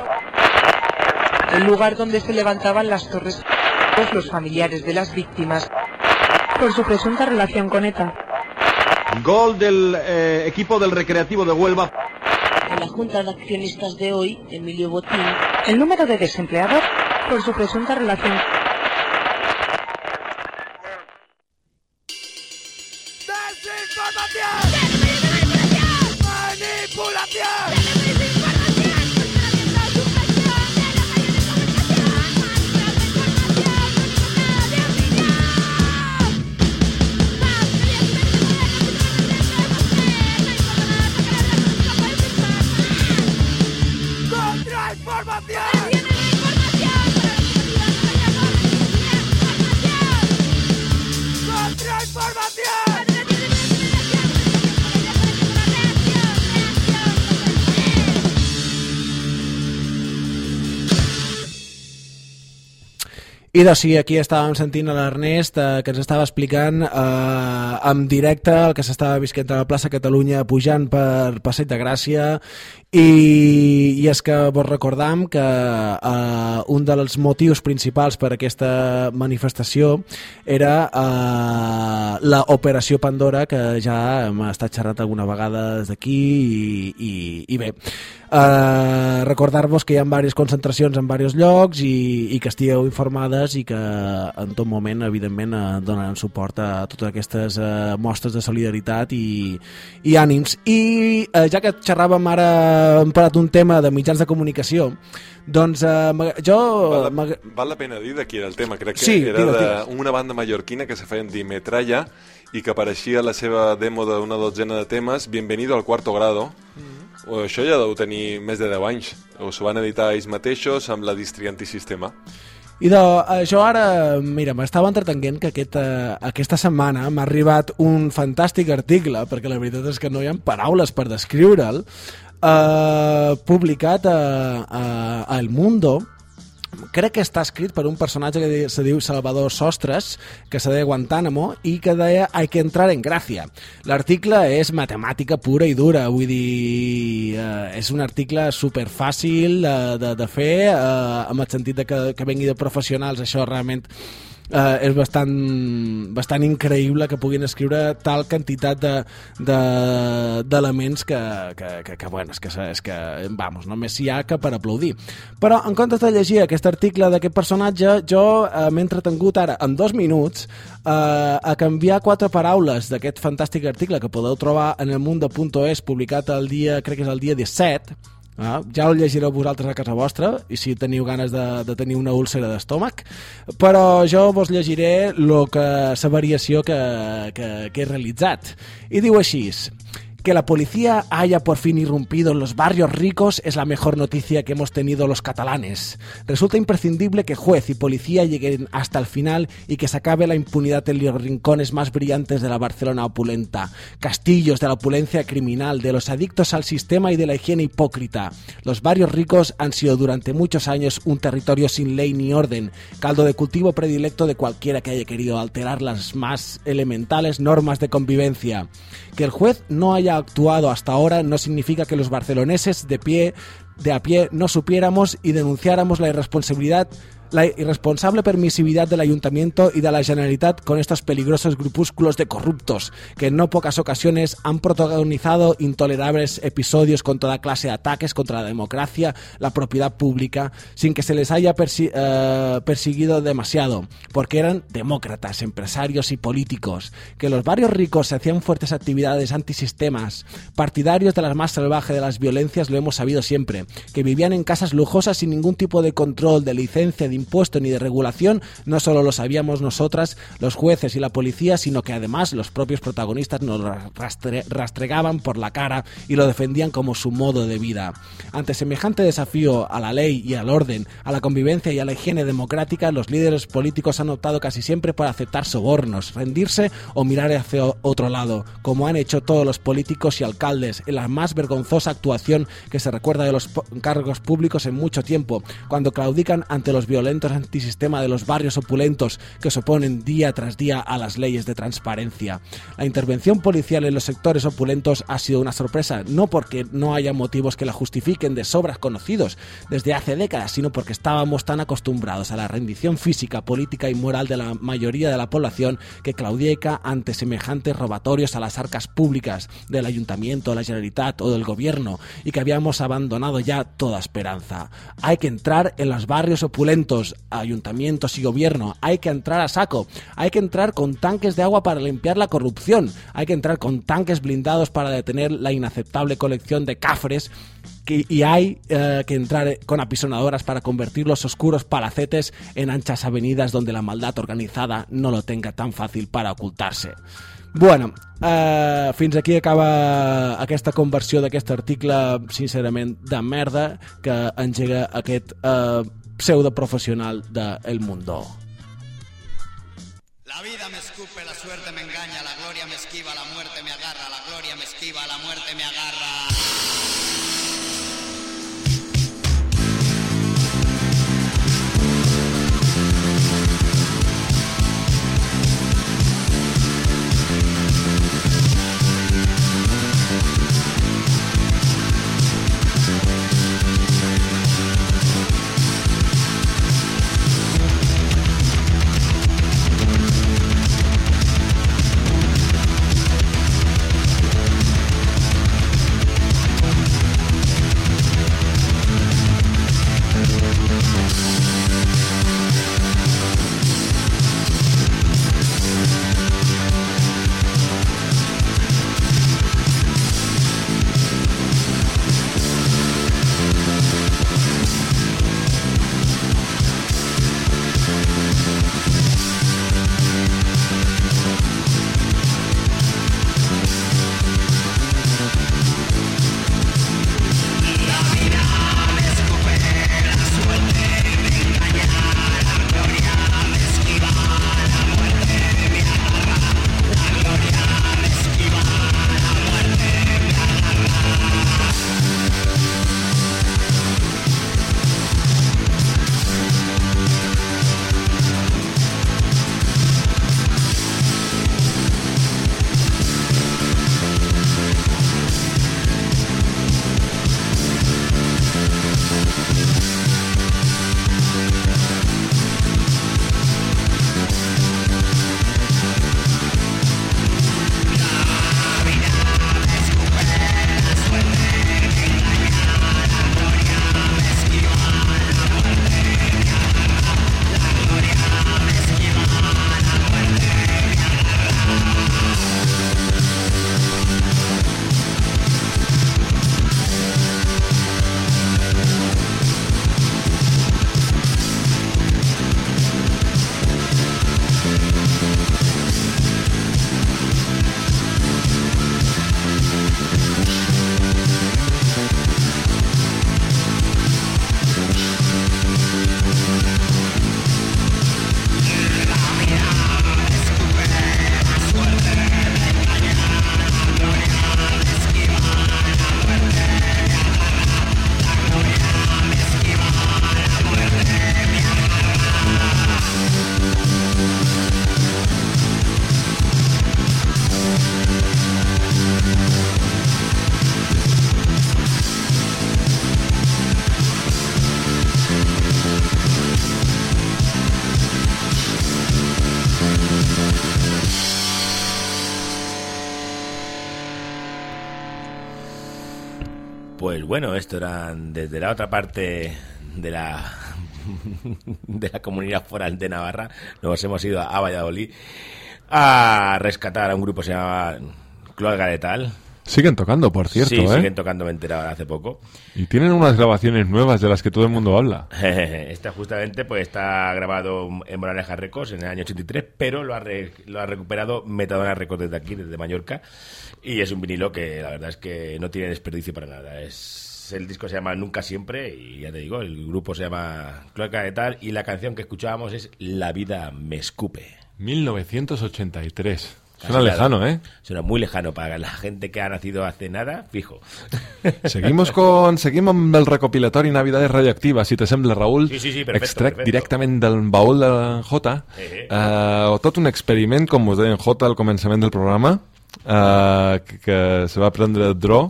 Speaker 18: el lugar donde se levantaban las torres los familiares de las víctimas por su presunta relación con ETA.
Speaker 19: Gol del eh, equipo del Recreativo de Huelva.
Speaker 20: En la Junta de Accionistas de hoy, Emilio Botín,
Speaker 18: El número de desempleados por su presunta relación
Speaker 2: I doncs sí, aquí estàvem sentint a l'Ernest eh, que ens estava explicant eh, en directe el que s'estava visquent a la plaça Catalunya pujant per Passeig de Gràcia. I, i és que vos recordam que eh, un dels motius principals per aquesta manifestació era eh, la Operació Pandora que ja hem estat xerrat alguna vegada des d'aquí i, i, i bé eh, recordar-vos que hi ha diverses concentracions en diversos llocs i, i que estigueu informades i que en tot moment evidentment eh, donaran suport a totes aquestes eh, mostres de solidaritat i, i ànims i eh, ja que xerràvem ara hem parat un tema de mitjans de comunicació doncs eh, jo
Speaker 14: Val la, val la pena dir de qui era el tema. Crec que
Speaker 2: Sí,
Speaker 14: era d'una banda mallorquina que se feien dir Metralla i que apareixia la seva demo d'una dotzena de temes Bienvenido al cuarto grado. O això ja deu tenir més de 10 anys. O s'ho van editar ells mateixos amb la distri antisistema.
Speaker 2: I de, eh, jo ara, mira, m'estava entretenint que aquesta, aquesta setmana m'ha arribat un fantàstic article, perquè la veritat és que no hi ha paraules per descriure'l, eh, publicat a, a, a El Mundo, crec que està escrit per un personatge que se diu Salvador Sostres, que se deia Guantánamo, i que deia hay que entrar en gràcia. L'article és matemàtica pura i dura, vull dir, eh, és un article superfàcil de, de, de fer, eh, amb el sentit de que, que vengui de professionals, això realment eh, és bastant, bastant increïble que puguin escriure tal quantitat de- de- d'elements de, que, que, que, que, bueno, és que, és que, vamos, només hi ha que per aplaudir. Però en comptes de llegir aquest article d'aquest personatge, jo eh, m'he entretengut ara en dos minuts eh, a canviar quatre paraules d'aquest fantàstic article que podeu trobar en el mundo.es publicat el dia, crec que és el dia 17, Ah, ja el llegireu vosaltres a casa vostra i si teniu ganes de, de tenir una úlcera d'estómac. Però jo vos llegiré lo que, la variació que, que, que he realitzat. I diu així Que la policía haya por fin irrumpido en los barrios ricos es la mejor noticia que hemos tenido los catalanes. Resulta imprescindible que juez y policía lleguen hasta el final y que se acabe la impunidad en los rincones más brillantes de la Barcelona opulenta. Castillos de la opulencia criminal, de los adictos al sistema y de la higiene hipócrita. Los barrios ricos han sido durante muchos años un territorio sin ley ni orden, caldo de cultivo predilecto de cualquiera que haya querido alterar las más elementales normas de convivencia. Que el juez no haya actuado hasta ahora no significa que los barceloneses de pie de a pie no supiéramos y denunciáramos la irresponsabilidad la irresponsable permisividad del ayuntamiento y de la Generalitat con estos peligrosos grupúsculos de corruptos que en no pocas ocasiones han protagonizado intolerables episodios con toda clase de ataques contra la democracia, la propiedad pública, sin que se les haya persi eh, perseguido demasiado, porque eran demócratas, empresarios y políticos, que los barrios ricos hacían fuertes actividades antisistemas, partidarios de las más salvajes de las violencias lo hemos sabido siempre, que vivían en casas lujosas sin ningún tipo de control, de licencia, de impuesto ni de regulación, no solo lo sabíamos nosotras, los jueces y la policía, sino que además los propios protagonistas nos rastre rastregaban por la cara y lo defendían como su modo de vida. Ante semejante desafío a la ley y al orden, a la convivencia y a la higiene democrática, los líderes políticos han optado casi siempre por aceptar sobornos, rendirse o mirar hacia otro lado, como han hecho todos los políticos y alcaldes en la más vergonzosa actuación que se recuerda de los cargos públicos en mucho tiempo, cuando claudican ante los violentos antisistema de los barrios opulentos que se oponen día tras día a las leyes de transparencia. La intervención policial en los sectores opulentos ha sido una sorpresa, no porque no haya motivos que la justifiquen de sobras conocidos desde hace décadas, sino porque estábamos tan acostumbrados a la rendición física, política y moral de la mayoría de la población que claudica ante semejantes robatorios a las arcas públicas del ayuntamiento, la Generalitat o del gobierno y que habíamos abandonado ya toda esperanza. Hay que entrar en los barrios opulentos ayuntamientos y gobierno. Hay que entrar a saco. Hay que entrar con tanques de agua para limpiar la corrupción. Hay que entrar con tanques blindados para detener la inaceptable colección de cafres y hay eh, que entrar con apisonadoras para convertir los oscuros palacetes en anchas avenidas donde la maldad organizada no lo tenga tan fácil para ocultarse. Bueno, eh, fins aquí acaba aquesta conversió d'aquest article, sincerament, de merda que engega aquest eh, pseudo profesional de El Mundo.
Speaker 21: La vida me
Speaker 4: bueno, esto eran desde la otra parte de la de la comunidad foral de Navarra. Nos hemos ido a Valladolid a rescatar a un grupo que se llama Cloaca Letal.
Speaker 3: Siguen tocando, por cierto,
Speaker 4: sí,
Speaker 3: ¿eh?
Speaker 4: siguen tocando, me he enterado hace poco.
Speaker 3: Y tienen unas grabaciones nuevas de las que todo el mundo habla.
Speaker 4: Esta justamente pues está grabado en Moraleja Records en el año 83, pero lo ha, re- lo ha recuperado Metadona Records desde aquí, desde Mallorca. Y es un vinilo que la verdad es que no tiene desperdicio para nada. Es el disco se llama Nunca Siempre y ya te digo, el grupo se llama Cloaca de Tal y la canción que escuchábamos es La vida me escupe.
Speaker 3: 1983.
Speaker 4: Casi
Speaker 3: Suena lejano, ¿eh?
Speaker 4: Suena muy lejano para la gente que ha nacido hace nada, fijo.
Speaker 3: Seguimos con seguim amb el recopilatori Navidades Radioactives, si te sembla, Raül.
Speaker 4: Sí, sí, sí, perfecto,
Speaker 3: Extret
Speaker 4: perfecto.
Speaker 3: directament del baúl de J.
Speaker 4: Eh,
Speaker 3: Eh, tot un experiment, com us deia en J al començament del programa, eh, que, que se va prendre Dro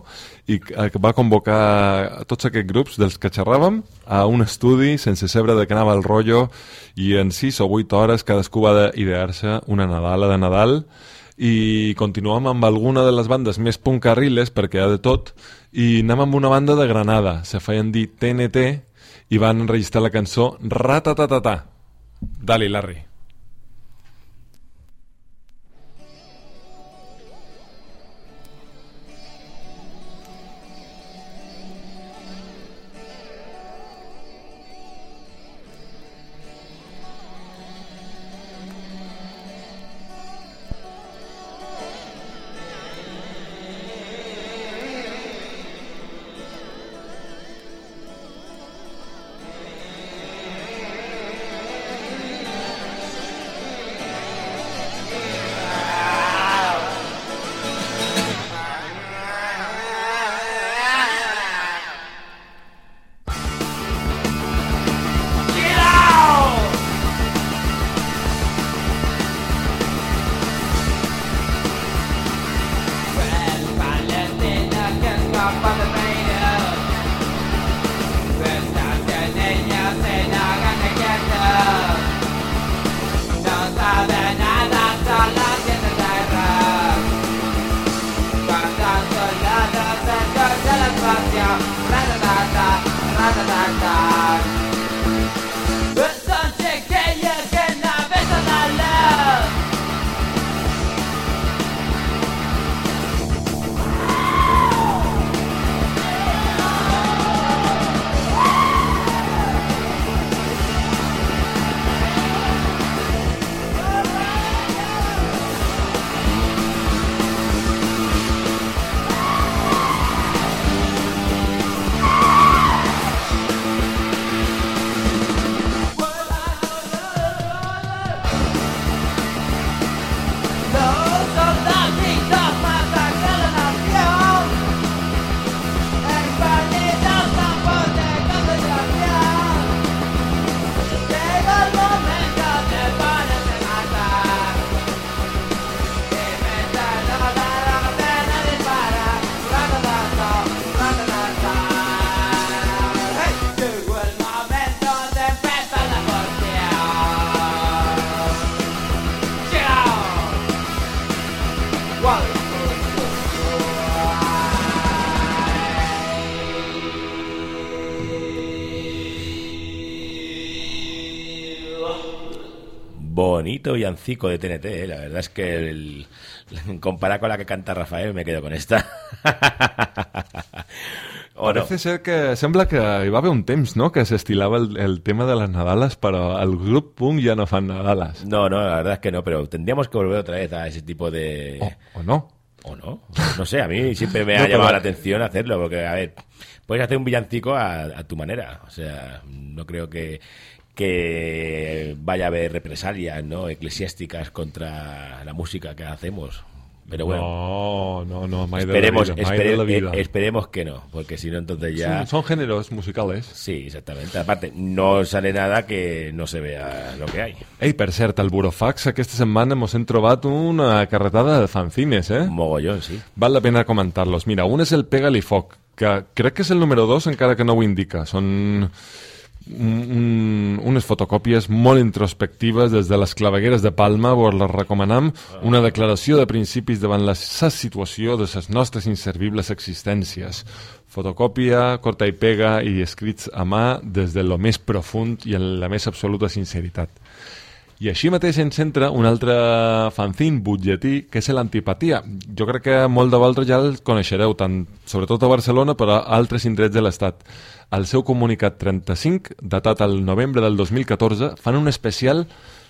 Speaker 3: i que eh, que va convocar a tots aquests grups dels que xerràvem a un estudi sense saber de què anava el rotllo i en 6 o 8 hores cadascú va d'idear-se una Nadala de Nadal. I continuem amb alguna de les bandes més puncarriles perquè hi ha de tot i anem amb una banda de Granada. Se feien dir TNT i van enregistrar la cançó Ratatatatà Dali, Larry
Speaker 4: Bonito villancico de TNT, eh, la verdad es que el, comparado con la que canta Rafael me quedo con esta. o no.
Speaker 3: Parece ser que sembla que hi va haver un temps, no?, que s'estilava el, el tema de les Nadales, però el grup punk ja no fan Nadales.
Speaker 4: No, no, la verdad es que no, pero tendríamos que volver otra vez a ese tipo de...
Speaker 3: ¿O no?
Speaker 4: O no. No sé, a mí siempre me
Speaker 3: No,
Speaker 4: ha
Speaker 3: pero-
Speaker 4: llamado la atención hacerlo, porque, a ver, puedes hacer un villancico a, a tu manera. O sea, no creo que, que vaya a haber represalias ¿no? eclesiásticas contra la música que hacemos. Pero bueno,
Speaker 3: No, no, no, mai de la
Speaker 4: esperemos,
Speaker 3: vida,
Speaker 4: espere-
Speaker 3: de la vida.
Speaker 4: eh, esperemos que no, porque si no, entonces ya.
Speaker 3: Son, son géneros musicales.
Speaker 4: Sí, exactamente. Aparte, no sale nada que no se vea lo que hay.
Speaker 3: Ei, per cert, al Burofax aquesta setmana mos hem trobat una carretada de fanzines, eh?
Speaker 4: Mogollón, sí.
Speaker 3: Val la pena comentar-los. Mira, un és el Pega-li Foc, que crec que és el número 2, encara que no ho indica. Són un, un, unes fotocòpies molt introspectives des de les clavegueres de Palma, vos les recomanam, una declaració de principis davant la sa situació de les nostres inservibles existències. Fotocòpia, corta i pega i escrits a mà des de lo més profund i en la més absoluta sinceritat. I així mateix ens entra un altre fanzine butlletí, que és l'Antipatia. Jo crec que molt de vosaltres ja el coneixereu, tant, sobretot a Barcelona, però a altres indrets de l'Estat. Al seu comunicat 35, datat al novembre del 2014, fan un especial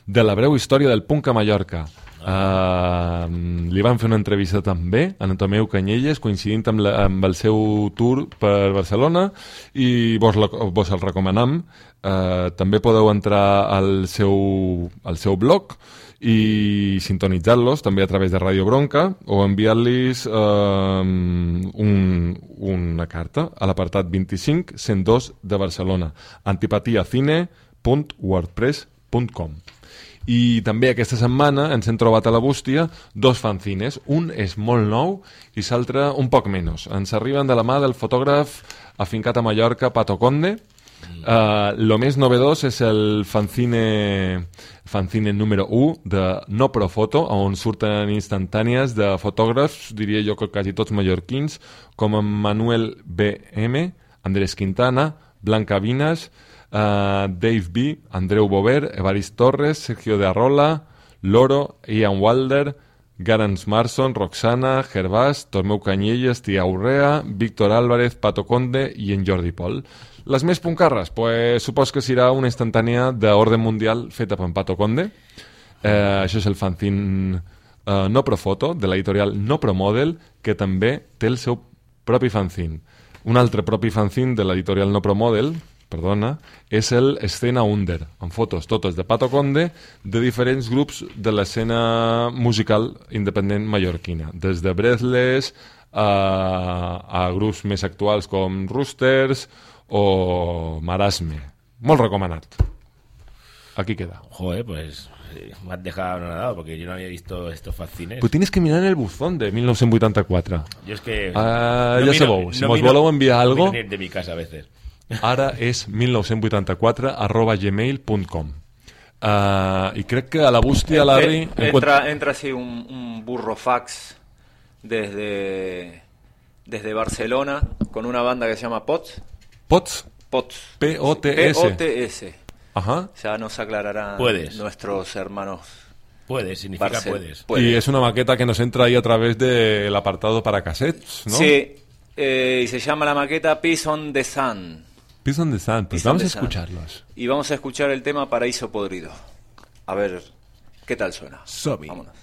Speaker 3: de la breu història del punk a Mallorca. Uh, li van fer una entrevista també a Tomeu Canyelles coincidint amb, la, amb el seu tour per Barcelona i vos, la, vos el recomanam. Uh, també podeu entrar al seu, al seu blog i sintonitzar-los també a través de Ràdio Bronca o enviar-los uh, un, una carta a l'apartat 25 102 de Barcelona antipatiacine.wordpress.com i també aquesta setmana ens hem trobat a la bústia dos fanzines. Un és molt nou i l'altre un poc menys. Ens arriben de la mà del fotògraf afincat a Mallorca, Pato Conde. Uh, lo més novedós és el fanzine, fanzine número 1 de No Profoto, on surten instantànies de fotògrafs, diria jo que quasi tots mallorquins, com en Manuel B.M., Andrés Quintana, Blanca Vinas, uh, Dave B., Andreu Bover, Evarist Torres, Sergio de Arrola, Loro, Ian Walder, Garance Marson, Roxana, Gervás, Tomeu Canyelles, Tia Urrea, Víctor Álvarez, Pato Conde i en Jordi Pol. Les més puncarres? Pues, supos que serà una instantània d'ordre mundial feta per Pato Conde. Eh, això és el fanzine eh, No Profoto, de l'editorial No Pro Model, que també té el seu propi fanzine. Un altre propi fanzine de l'editorial No Pro Model, perdona, és el Escena Under, amb fotos totes de Pato Conde de diferents grups de l'escena musical independent mallorquina, des de Breathless a, a grups més actuals com Roosters o Marasme. Molt recomanat. Aquí queda.
Speaker 4: Joder, pues me has dejado anonadado porque yo no había visto estos fanzines.
Speaker 3: Pues tienes que mirar en el buzón de 1984.
Speaker 4: Yo es que...
Speaker 3: Ah,
Speaker 4: no
Speaker 3: ja
Speaker 4: miro-
Speaker 3: sabeu, si
Speaker 4: no miro-
Speaker 3: voleu enviar
Speaker 4: no
Speaker 3: algo,
Speaker 4: ni de mi casa a veces.
Speaker 3: Ara és 1984 arroba gmail.com uh, i crec que a la bústia, Larry...
Speaker 22: Eh,
Speaker 3: en
Speaker 22: entra, entra así un, un burro fax desde, desde Barcelona con una banda que se llama POTS.
Speaker 3: ¿Pots?
Speaker 22: POTS.
Speaker 3: P-O-T-S.
Speaker 22: P-O-T-S.
Speaker 3: Ajá.
Speaker 22: Ya nos aclararán
Speaker 4: Puedes.
Speaker 22: nuestros hermanos.
Speaker 4: Puedes, significa
Speaker 22: Barcel-
Speaker 4: puedes.
Speaker 3: Y es una maqueta que nos entra ahí a través del apartado para cassettes, ¿no?
Speaker 22: Sí, eh, y se llama la maqueta Peace on the Sun.
Speaker 3: Peace on the Sun, pues
Speaker 22: Peace
Speaker 3: vamos a escucharlos.
Speaker 22: Y vamos a escuchar el tema Paraíso Podrido. A ver, ¿qué tal suena? Vámonos.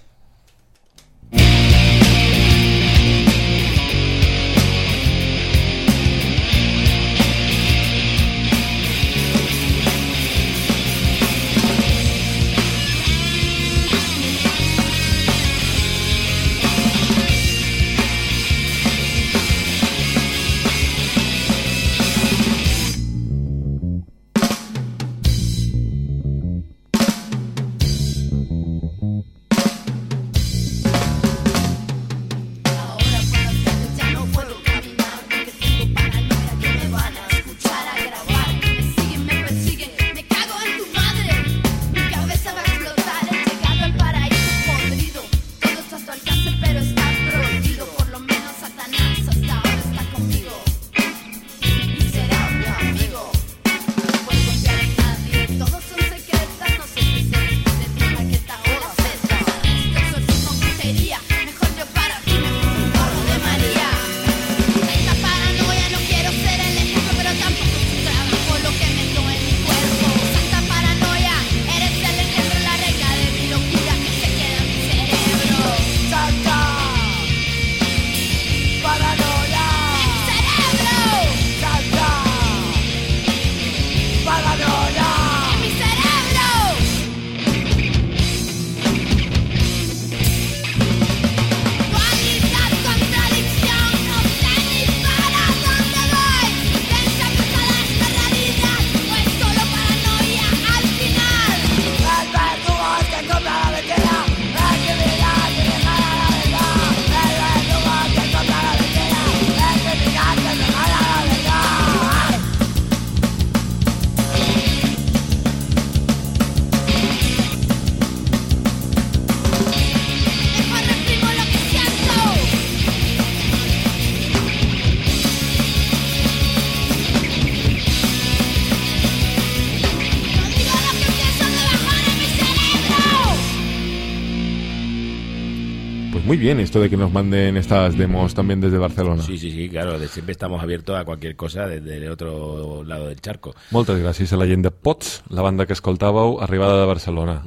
Speaker 3: Bien esto de que nos manden estas demos también desde Barcelona.
Speaker 4: Sí, sí, sí, claro, de- siempre estamos abiertos a cualquier cosa desde el otro lado del charco.
Speaker 3: Moltes gràcies a la gent de Pots, la banda que escoltàveu, arribada de Barcelona.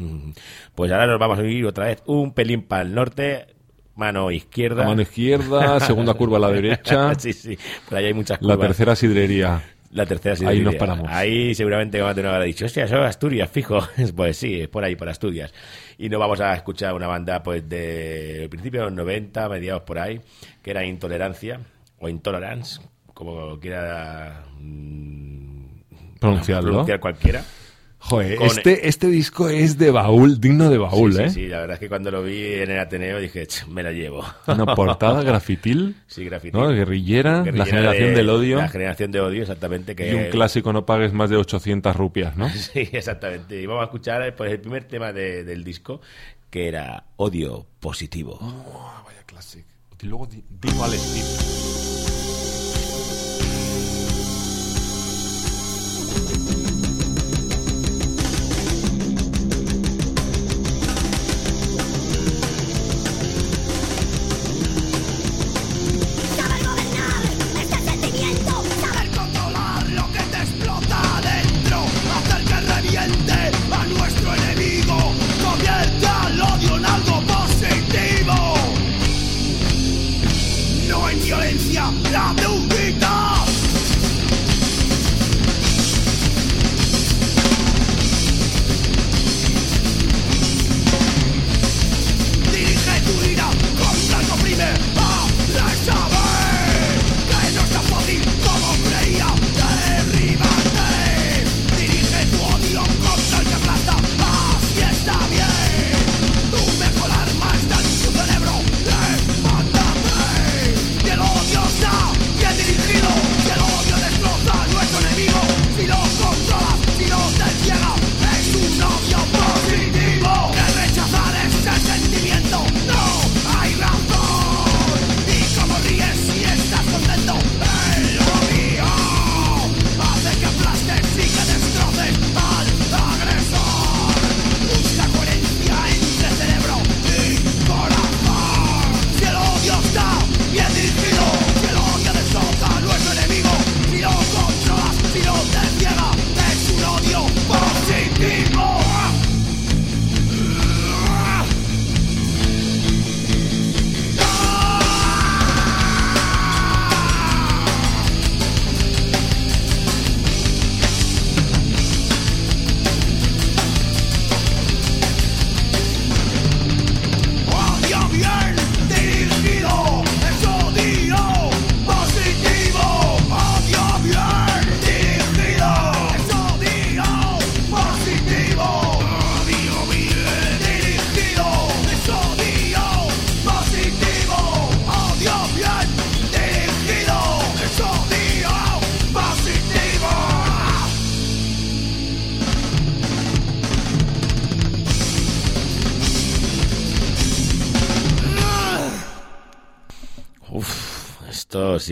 Speaker 4: Pues ahora nos vamos a ir otra vez un pelín para el norte, mano izquierda.
Speaker 3: La mano izquierda, segunda curva a la derecha.
Speaker 4: sí, sí, por ahí hay muchas
Speaker 3: La
Speaker 4: curvas.
Speaker 3: tercera sidrería.
Speaker 4: La tercera
Speaker 3: Ahí
Speaker 4: sidrería.
Speaker 3: nos paramos.
Speaker 4: Ahí seguramente más de uno habrá dicho, hostia, eso es Asturias, fijo. Pues sí, es por ahí, por Asturias. Y nos vamos a escuchar una banda pues de principios de los 90, mediados por ahí, que era Intolerancia, o Intolerance, como quiera mm,
Speaker 3: Pronunciarlo.
Speaker 4: pronunciar cualquiera.
Speaker 3: Joder,
Speaker 4: Con-
Speaker 3: este, este disco es de baúl, digno de baúl,
Speaker 4: sí, sí,
Speaker 3: ¿eh?
Speaker 4: Sí, la verdad es que cuando lo vi en el Ateneo dije, "Ch, me la llevo.
Speaker 3: Una portada grafitil,
Speaker 4: Sí, grafitil.
Speaker 3: ¿no? Guerrillera, la generación
Speaker 4: de-
Speaker 3: del odio.
Speaker 4: La generación de odio, exactamente. Que
Speaker 3: Y un clásico no pagues más de 800 rupias, ¿no?
Speaker 4: Sí, exactamente. Y vamos a escuchar pues, el primer tema de- del disco, que era Odio Positivo.
Speaker 3: vaya clásico. Y luego di- digo al Steve.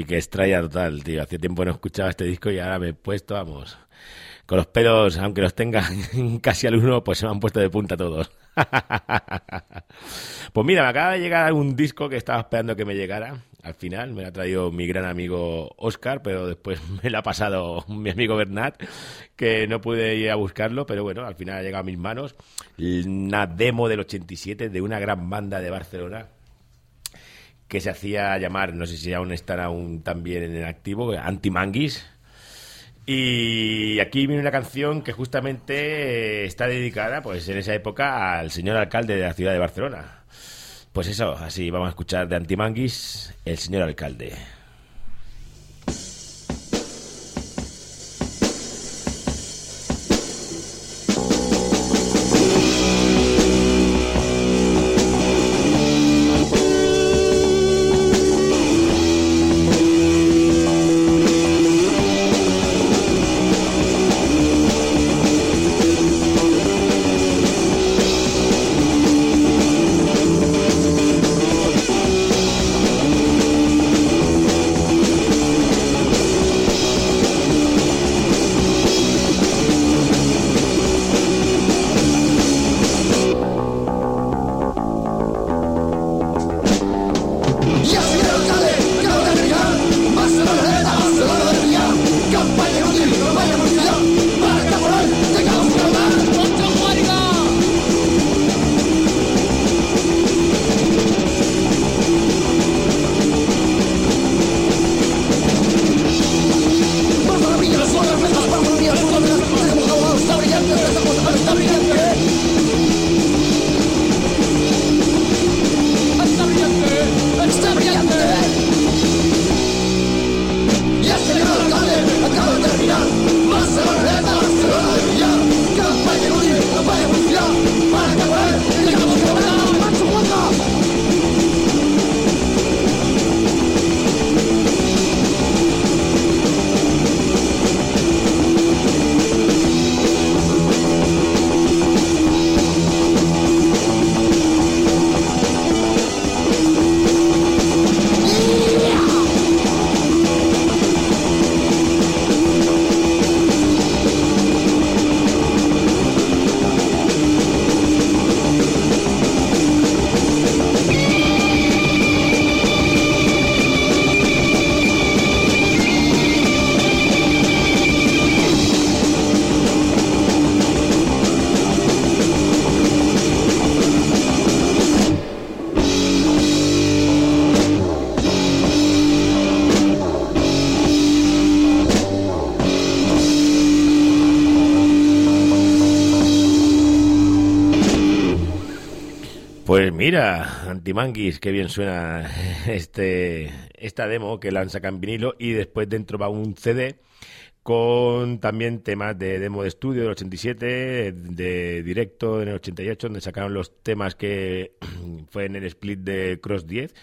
Speaker 15: Que es
Speaker 4: tralla total, tío. Hace tiempo no escuchaba este disco y ahora me he puesto, vamos. Con los pelos, aunque los tenga casi al uno, pues se me han puesto de punta todos. pues mira, me acaba de llegar un disco que estaba esperando que me llegara. Al final me lo ha traído mi gran amigo Oscar, pero después me lo ha pasado mi amigo Bernat, que no pude ir a buscarlo, pero bueno, al final ha llegado a mis manos. Una demo del 87 de una gran banda de Barcelona que se hacía llamar, no sé si aún están aún también en activo, Antimanguis. Y aquí viene una canción que justamente eh, está dedicada, pues en esa época, al señor alcalde de la ciudad de Barcelona. Pues eso, así vamos a escuchar de Antimanguis, el señor alcalde. Mira, Antimanguis, qué bien suena este esta demo que lanza vinilo y después dentro va un CD con también temas de demo de estudio del 87, de directo en el 88, donde sacaron los temas que fue en el split de Cross 10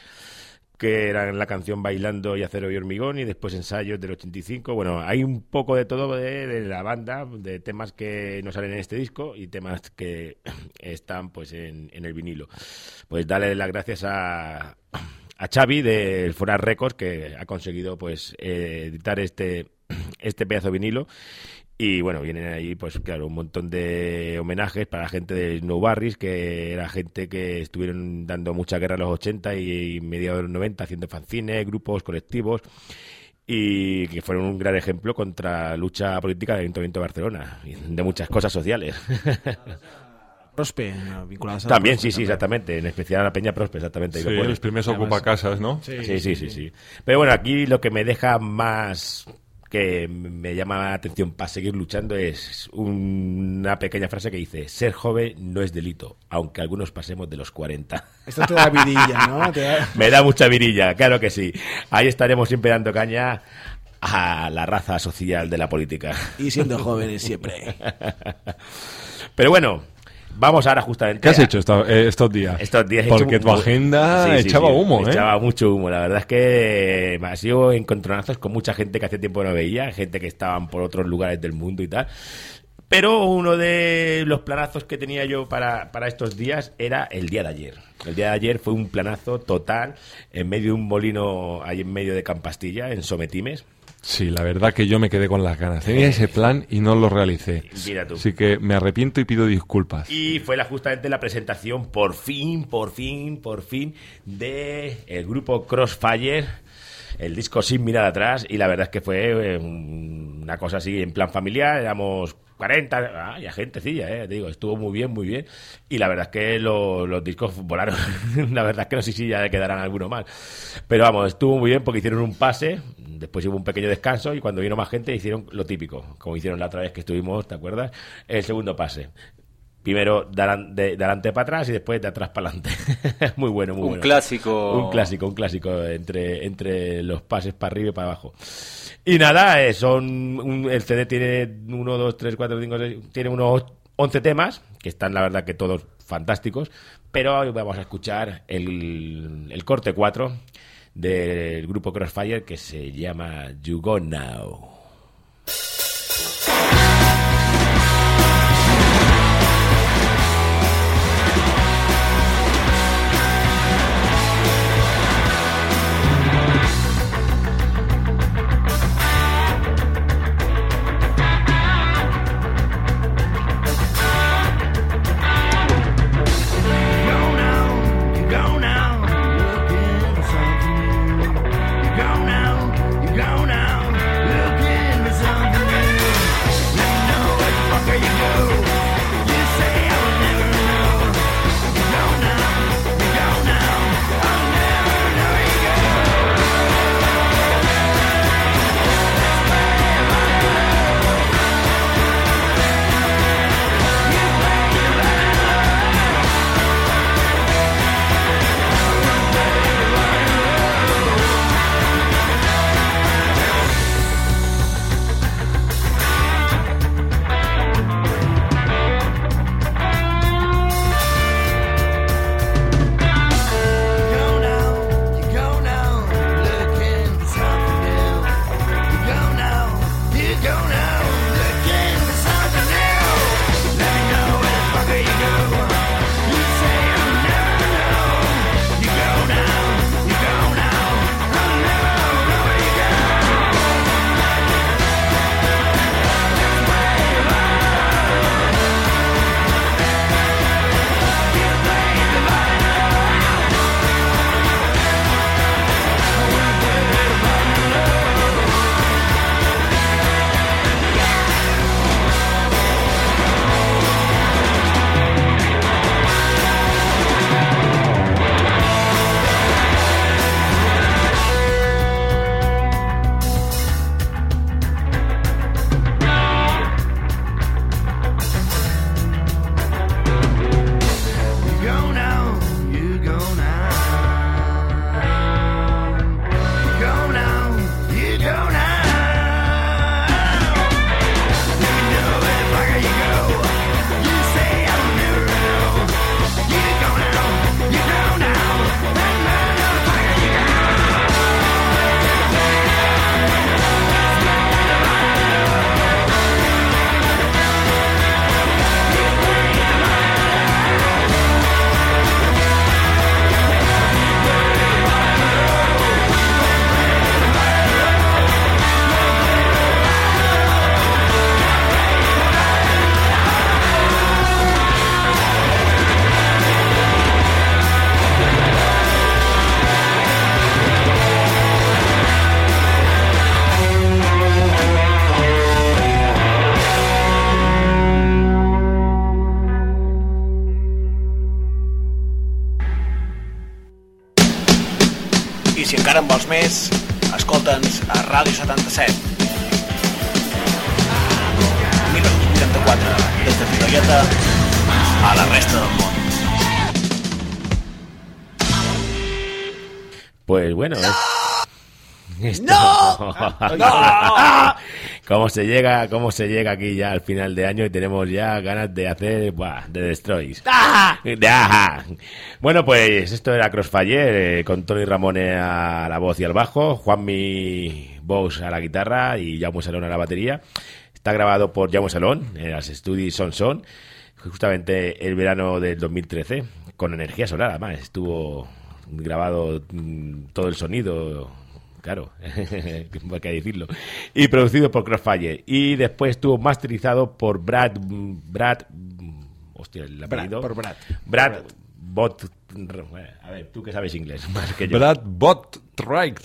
Speaker 4: que eran la canción Bailando y Acero y Hormigón y después ensayos del 85. Bueno, hay un poco de todo de, la banda, de temas que no salen en este disco y temas que están pues en, el vinilo. Pues darle las gracias a, a Xavi del Forar Records que ha conseguido pues eh, editar este este pedazo vinilo y bueno, vienen ahí, pues claro, un montón de homenajes para la gente de Snow Barris, que era gente que estuvieron dando mucha guerra en los 80 y, mediados de los 90, haciendo fanzines, grupos, colectivos, y que fueron un gran ejemplo contra la lucha política del Ayuntamiento de Barcelona, y de muchas cosas sociales.
Speaker 2: Prospe, vinculadas a
Speaker 4: También,
Speaker 2: Prospe
Speaker 4: sí, sí, exactamente. En especial a la Peña Prospe, exactamente.
Speaker 3: Sí, los primeros ocupacasas, ¿no?
Speaker 4: Sí, sí, sí, sí, Pero bueno, aquí lo que me deja más que me llama la atención para seguir luchando es una pequeña frase que dice, ser joven no es delito, aunque algunos pasemos de los 40.
Speaker 2: Esto te da vidilla, ¿no? Da-
Speaker 4: me da mucha virilla, claro que sí. Ahí estaremos siempre dando caña a la raza social de la política.
Speaker 2: Y siendo jóvenes siempre.
Speaker 4: Pero bueno, vamos ahora justamente...
Speaker 3: ¿Qué has
Speaker 4: a-
Speaker 3: hecho esta- eh, estos días?
Speaker 4: Estos días he
Speaker 3: Porque
Speaker 4: hecho
Speaker 3: tu agenda
Speaker 4: Sí, sí,
Speaker 3: echaba
Speaker 4: sí,
Speaker 3: humo, ¿eh?
Speaker 4: Echaba mucho humo. La verdad es que me ha sido encontronazos con mucha gente que hace tiempo no veía, gente que estaban por otros lugares del mundo y tal. Pero uno de los planazos que tenía yo para, para estos días era el día de ayer. El día de ayer fue un planazo total en medio de un molino ahí en medio de Campastilla, en Sometimes.
Speaker 3: Sí, la verdad que yo me quedé con las ganas. Tenía ese plan y no lo realicé.
Speaker 4: Mira tú.
Speaker 3: Así que me arrepiento y pido disculpas.
Speaker 4: Y fue la, justamente la presentación, por fin, por fin, por fin, de el grupo Crossfire, el disco sin mirar atrás. Y la verdad es que fue eh, un- una cosa así en plan familiar. Éramos 40, ah, ya gentecilla, eh, te digo, estuvo muy bien, muy bien. Y la verdad es que lo- los discos volaron. la verdad es que no sé si ya le quedarán alguno más. Pero vamos, estuvo muy bien porque hicieron un pase, después hubo un pequeño descanso y cuando vino más gente hicieron lo típico, como hicieron la otra vez que estuvimos, ¿te acuerdas? El segundo pase. Primero de, adelante para atrás y después de atrás para adelante. muy bueno, muy
Speaker 22: Un
Speaker 4: bueno.
Speaker 22: clásico.
Speaker 4: Un clásico, un clásico entre, entre los pases para arriba y para abajo. Y nada, eh, son un- el CD tiene 1, 2, 3, 4, 5, 6, tiene unos 11 temas, que están la verdad que todos fantásticos, pero hoy vamos a escuchar el, el corte 4 del grupo Crossfire que se llama You Go Now. Se llega, cómo se llega aquí ya al final de año y tenemos ya ganas de hacer, buah, de destroys.
Speaker 7: ¡Ah!
Speaker 4: Bueno, pues esto era Crossfire eh, con Tony Ramone a la voz y al bajo, Juanmi Bosch a la guitarra y Jaume Salón a la batería. Está grabado por Jaume Salón en las Studios Son Son, justamente el verano del 2013, con energía solar además. Estuvo grabado mm, todo el sonido, claro, hay que decirlo, y producido por Crossfire. Y después estuvo masterizado por Brad, Brad, hostia, el apellido.
Speaker 2: por Brad.
Speaker 4: Brad Bot. A ver, tú que sabes inglés más que yo.
Speaker 3: Brad Bottright.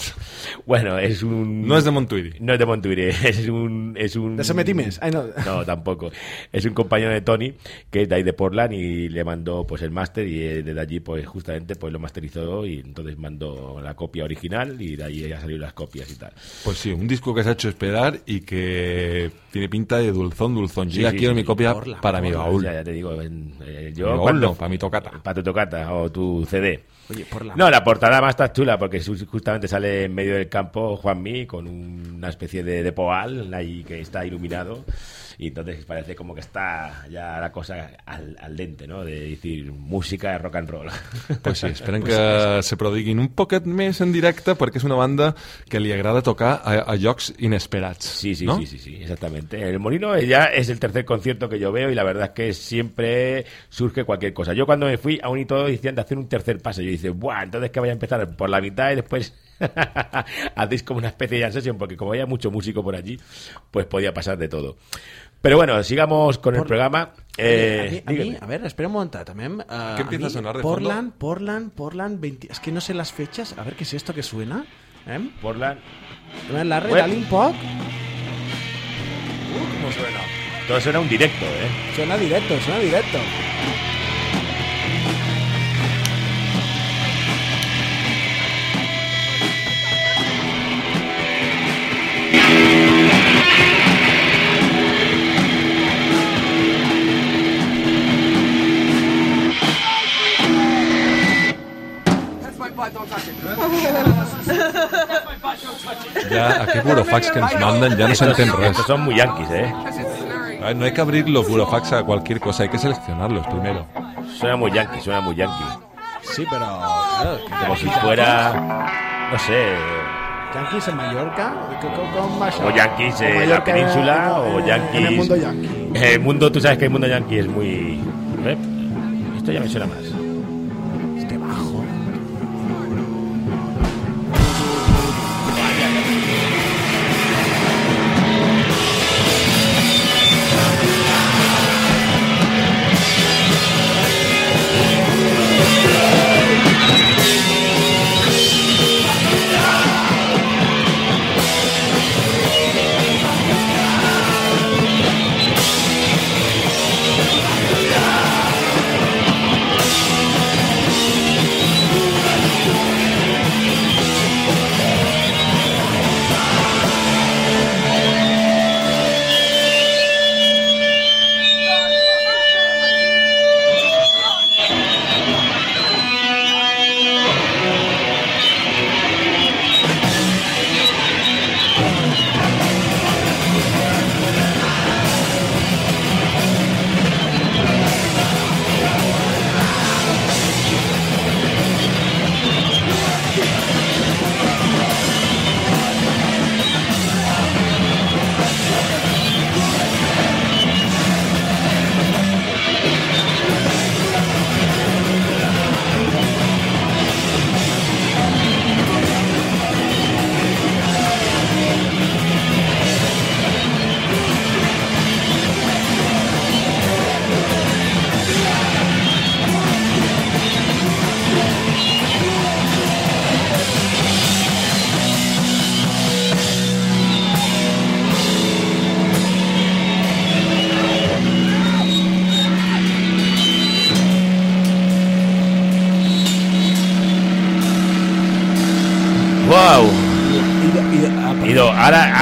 Speaker 4: Bueno, es un.
Speaker 3: No es de Montuiri.
Speaker 4: No es de Montuiri, es un. Es un
Speaker 2: ¿De Semetimes? Ay, no.
Speaker 4: No, tampoco. Es un compañero de Tony que es de ahí de Portland y le mandó pues el máster y eh, desde allí pues justamente pues lo masterizó y entonces mandó la copia original y de ahí ya salieron las copias y tal.
Speaker 3: Pues sí, un disco que se ha hecho esperar y que tiene pinta de dulzón, dulzón. Yo
Speaker 4: Sí,
Speaker 3: ya
Speaker 4: sí,
Speaker 3: quiero
Speaker 4: sí.
Speaker 3: mi copia
Speaker 4: Portland,
Speaker 3: para mi baúl.
Speaker 4: Ya, ya te digo, en- eh,
Speaker 3: Mi
Speaker 4: yo
Speaker 3: baúl
Speaker 4: cuando-
Speaker 3: no, para mi tocata.
Speaker 4: para tu tocata o tu CD.
Speaker 2: Oye, Portland.
Speaker 4: No, la portada más está chula porque justamente sale en medio del campo Juanmi con un- una especie de, de poal ahí que está iluminado y entonces parece como que está ya la cosa al, al dente, ¿no? De decir música de rock and roll.
Speaker 3: Pues sí, esperen
Speaker 4: Pues
Speaker 3: que
Speaker 4: eso.
Speaker 3: se prodiguin un poquet més en directe perquè és una banda que li agrada tocar a, a llocs inesperats.
Speaker 4: Sí, sí,
Speaker 3: ¿no?
Speaker 4: sí, sí, sí, exactamente. El Molino ya es el tercer concierto que yo veo y la verdad es que siempre surge cualquier cosa. Yo cuando me fui a un y todo decían de hacer un tercer paso. Yo dice, buah, entonces que vaya a empezar por la mitad y después hacéis como una especie de jam session porque como había mucho músico por allí, pues podía pasar de todo. Pero bueno, sigamos con el
Speaker 2: Por-
Speaker 4: programa. Eh,
Speaker 2: a, mí, a, mí, a ver, espera un momento. También, uh,
Speaker 3: ¿Qué empieza a sonar de
Speaker 2: Portland, Portland, Portland, 20 es que no sé las fechas. A ver qué es esto que suena. ¿Eh?
Speaker 4: Portland.
Speaker 2: La red, dale un poc.
Speaker 4: ¿Cómo suena? Todo suena un directo, ¿eh?
Speaker 2: Suena directo, suena directo.
Speaker 3: Ya, aquest burofax que ens manden ya no se entiende res.
Speaker 4: Estos son muy yanquis, ¿eh?
Speaker 3: A ver, no hay que abrir los burofax a cualquier cosa, hay que seleccionarlos primero.
Speaker 4: Suena muy yankee, suena muy yankee.
Speaker 2: Sí, pero claro,
Speaker 4: Como si fuera, no sé,
Speaker 2: Yankees en Mallorca. ¿Cómo-
Speaker 4: o yankees en la
Speaker 2: Mallorca
Speaker 4: península,
Speaker 2: en-
Speaker 4: o yankees...
Speaker 2: En el mundo yankee.
Speaker 4: El mundo, tú sabes que el mundo yankee es muy... ¿eh? Esto ya me suena más.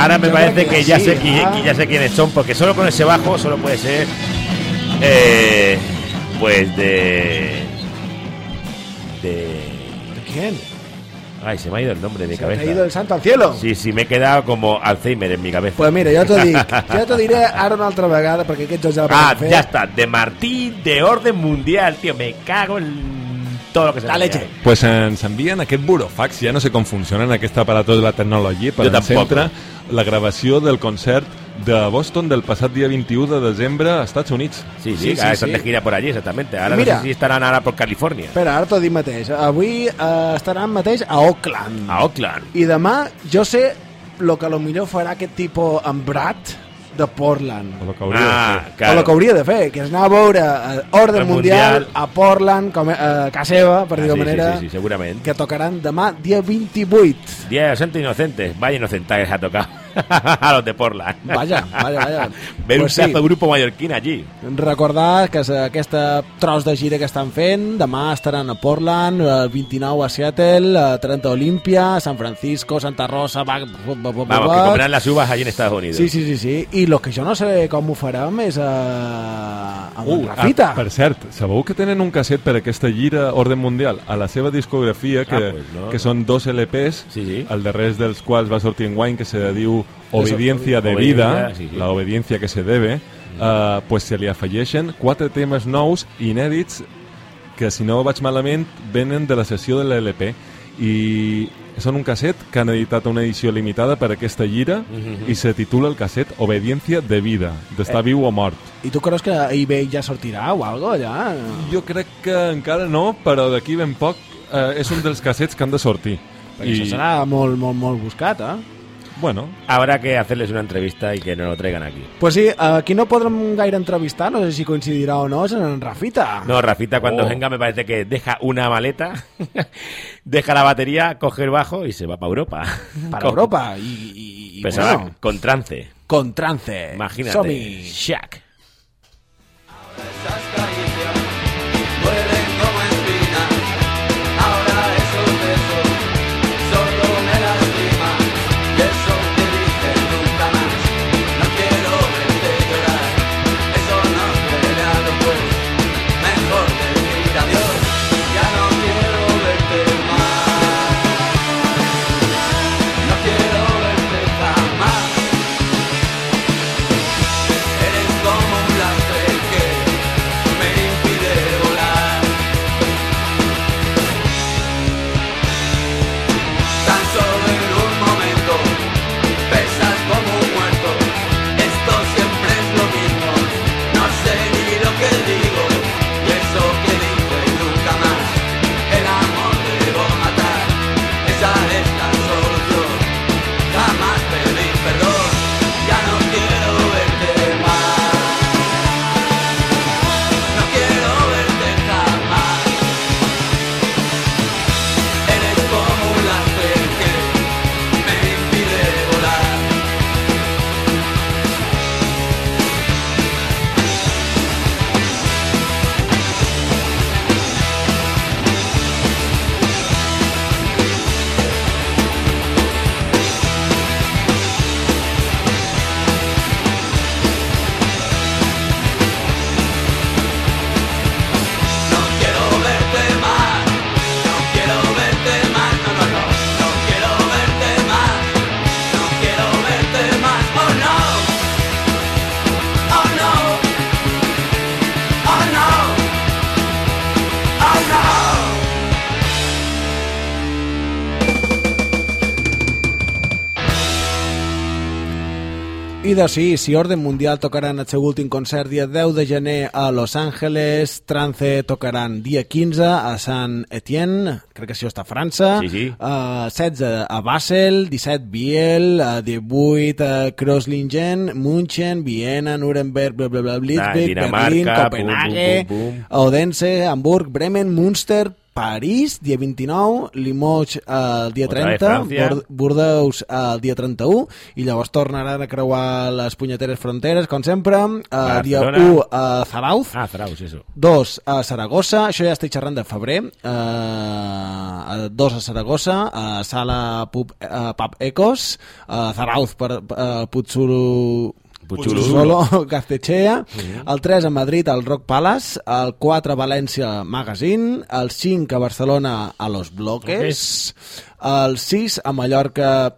Speaker 15: Ahora, me
Speaker 2: Yo
Speaker 15: parece que,
Speaker 2: que
Speaker 15: ya
Speaker 2: sí,
Speaker 15: sé
Speaker 2: ah.
Speaker 15: que ya sé quiénes son, porque solo con ese bajo solo puede ser eh, pues de de
Speaker 2: ¿De quién?
Speaker 15: ay se me ha ido el nombre de mi
Speaker 2: Se te
Speaker 15: cabeza.
Speaker 2: ha ido el santo al cielo.
Speaker 15: Sí, sí, me he quedado como Alzheimer en mi cabeza.
Speaker 2: Pues mira, t'ho dic, jo t'ho diré ara una altra vegada, perquè aquests jocs ja la
Speaker 15: Ah, ya está, de Martí de orden mundial, tío, me cago en todo lo que se
Speaker 2: La leche.
Speaker 15: cae.
Speaker 3: pues ens envien aquest burofax, ja no sé com funciona en aquest aparató de la tecnologia, per encendre la gravació del concert de Boston del passat dia 21 de desembre a Estats Units.
Speaker 15: Sí, sí, ahora están de gira por allí, exactamente. Ahora
Speaker 2: Mira.
Speaker 15: no sé si estarán ahora por California.
Speaker 2: Espera, ara t'ho dic mateix. Avui eh, estaran mateix a Oakland.
Speaker 15: A Oakland.
Speaker 2: I demà jo sé lo que a lo millor farà aquest tipus en Brad de Portland.
Speaker 3: O lo que hauria
Speaker 15: Ah,
Speaker 3: de fer.
Speaker 2: Claro. O el que hauria de fer, que és anar a veure eh, Orden
Speaker 15: El
Speaker 2: Mundial,
Speaker 15: Mundial.
Speaker 2: a Portland, com, eh, a casa seva, per
Speaker 15: Ah,
Speaker 2: dir-ho
Speaker 15: sí, sí,
Speaker 2: manera,
Speaker 15: sí, sí, seguramente.
Speaker 2: que tocaran demà, dia 28.
Speaker 15: Día de Santos Inocentes. Vaya inocenta que les ha tocado a los de Portland.
Speaker 2: Vaya, vaya, vaya.
Speaker 15: Ver
Speaker 2: Pues
Speaker 15: un
Speaker 2: sí.
Speaker 15: de grupo mallorquín allí.
Speaker 2: Recordar que aquesta tros de gira que estan fent, demà estaran a Portland, el 29 a Seattle, a 30 a Olímpia, San Francisco, Santa Rosa... Va, va, va, va,
Speaker 15: Vamos, que comerán las uvas allí en Estados Unidos.
Speaker 2: Sí, sí, sí, sí. I el que jo no sé com ho farem és a... amb uh, Rafita.
Speaker 3: ah, per cert, sabeu que tenen un casset per aquesta gira Orden Mundial a la seva discografia, que,
Speaker 15: Ah, pues no.
Speaker 3: que són dos LPs,
Speaker 15: Sí, sí.
Speaker 3: el darrer dels quals va sortir en guany, que se diu Obediencia de
Speaker 15: Obediencia,
Speaker 3: Vida,
Speaker 15: sí, sí.
Speaker 3: la obediencia que se debe, eh, pues se li afegeixen quatre temes nous inèdits que, si no vaig malament, venen de la sessió de l'LP i són un casset que han editat una edició limitada per aquesta gira
Speaker 15: Mhm.
Speaker 3: i se titula el casset Obediencia de Vida, d'estar
Speaker 2: Eh.
Speaker 3: viu o mort.
Speaker 2: I tu creus que eBay ja sortirà o algo ja?
Speaker 3: Jo crec que encara no, però d'aquí ben poc eh, és un dels cassets que han de sortir.
Speaker 2: Perquè això serà molt, molt, molt buscat, eh?
Speaker 3: Bueno,
Speaker 15: Habrá que hacerles una entrevista y que nos lo traigan aquí.
Speaker 2: Pues sí, aquí no podrem gaire entrevistar, no sé si coincidirà o no, en Rafita.
Speaker 15: No, Rafita cuando
Speaker 3: Oh.
Speaker 15: venga me parece que deja una maleta, deja la batería, coge el bajo y se va para Europa.
Speaker 2: Para
Speaker 15: Con-
Speaker 2: Europa.
Speaker 15: Se va
Speaker 2: bueno,
Speaker 15: con trance.
Speaker 2: con trance.
Speaker 15: Imagínate.
Speaker 2: Som-hi.
Speaker 15: Shaq.
Speaker 2: De sí, si Orden Mundial tocaran el seu últim concert dia 10 de gener a Los Angeles, Trance tocaran dia 15 a Saint Etienne, crec que això està a França,
Speaker 15: Sí, sí.
Speaker 2: Uh, 16 a Basel, 17 Biel, uh, 18 a Kreuslingen, München, Viena, Nuremberg, bla, bla, bla, Blitzbig,
Speaker 15: Dinamarca,
Speaker 2: Berlín,
Speaker 15: pum,
Speaker 2: Copenhague,
Speaker 15: pum, pum,
Speaker 2: Odense, Hamburg, Bremen, Münster,
Speaker 23: París, dia 29, Limoges el dia
Speaker 4: Otra vez
Speaker 23: 30,
Speaker 4: Francia.
Speaker 23: Bord Bordeus el dia 31, i llavors tornaran a creuar les punyeteres fronteres, com sempre, el dia
Speaker 4: Barcelona.
Speaker 23: 1 a Zarauz,
Speaker 4: Ah, Zarauz, eso.
Speaker 23: 2 a Saragossa, això ja estic xerrant de febrer, eh, 2 a Saragossa, a Sala Pub, eh, Pub Ecos, a Zarauz per eh, Puzzolo...
Speaker 4: Puzzolo.
Speaker 23: Gaztechea, el 3 a Madrid al Rock Palace, el 4 a València Magazine, el 5 a Barcelona a Los Bloques, el 6 a Mallorca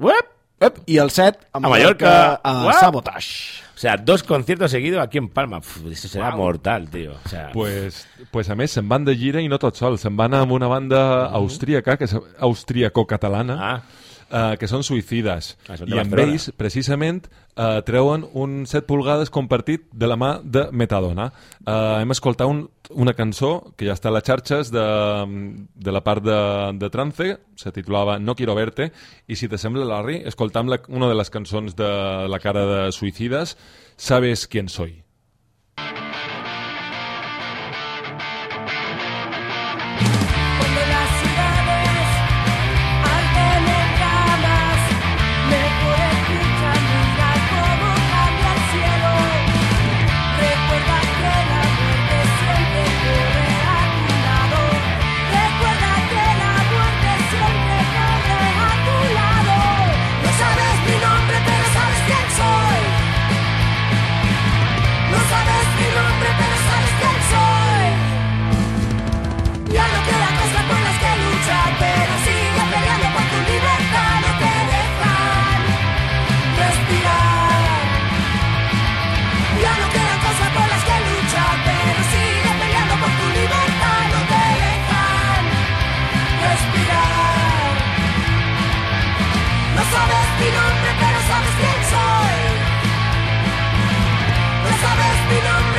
Speaker 4: Uep,
Speaker 23: uep, i el 7 a
Speaker 4: A
Speaker 23: Mallorca, a
Speaker 4: Uep.
Speaker 23: Sabotage.
Speaker 4: O sea, dos conciertos seguidos aquí en Palma. Uf, eso será mortal, tío. O sea,
Speaker 3: Pues, pues a més, se'n van de gira i no tot sols. Se'n van amb una banda austríaca, que és austríaco-catalana,
Speaker 4: Ah.
Speaker 3: Eh, que són suïcides.
Speaker 4: Ah, són
Speaker 3: I amb
Speaker 4: Barcelona.
Speaker 3: ells, precisament, eh, treuen un 7 pulgades compartit de la mà de Metadona. Eh, hem escoltat un, una cançó que ja està a les xarxes de, de la part de, de trance, se titulava No quiero verte, i si te sembla, Larry, escoltam la, una de les cançons de la cara de suïcides, Sabes quién soy.
Speaker 15: Cuando mi nombre, pero sabes quién soy. No sabes mi nombre,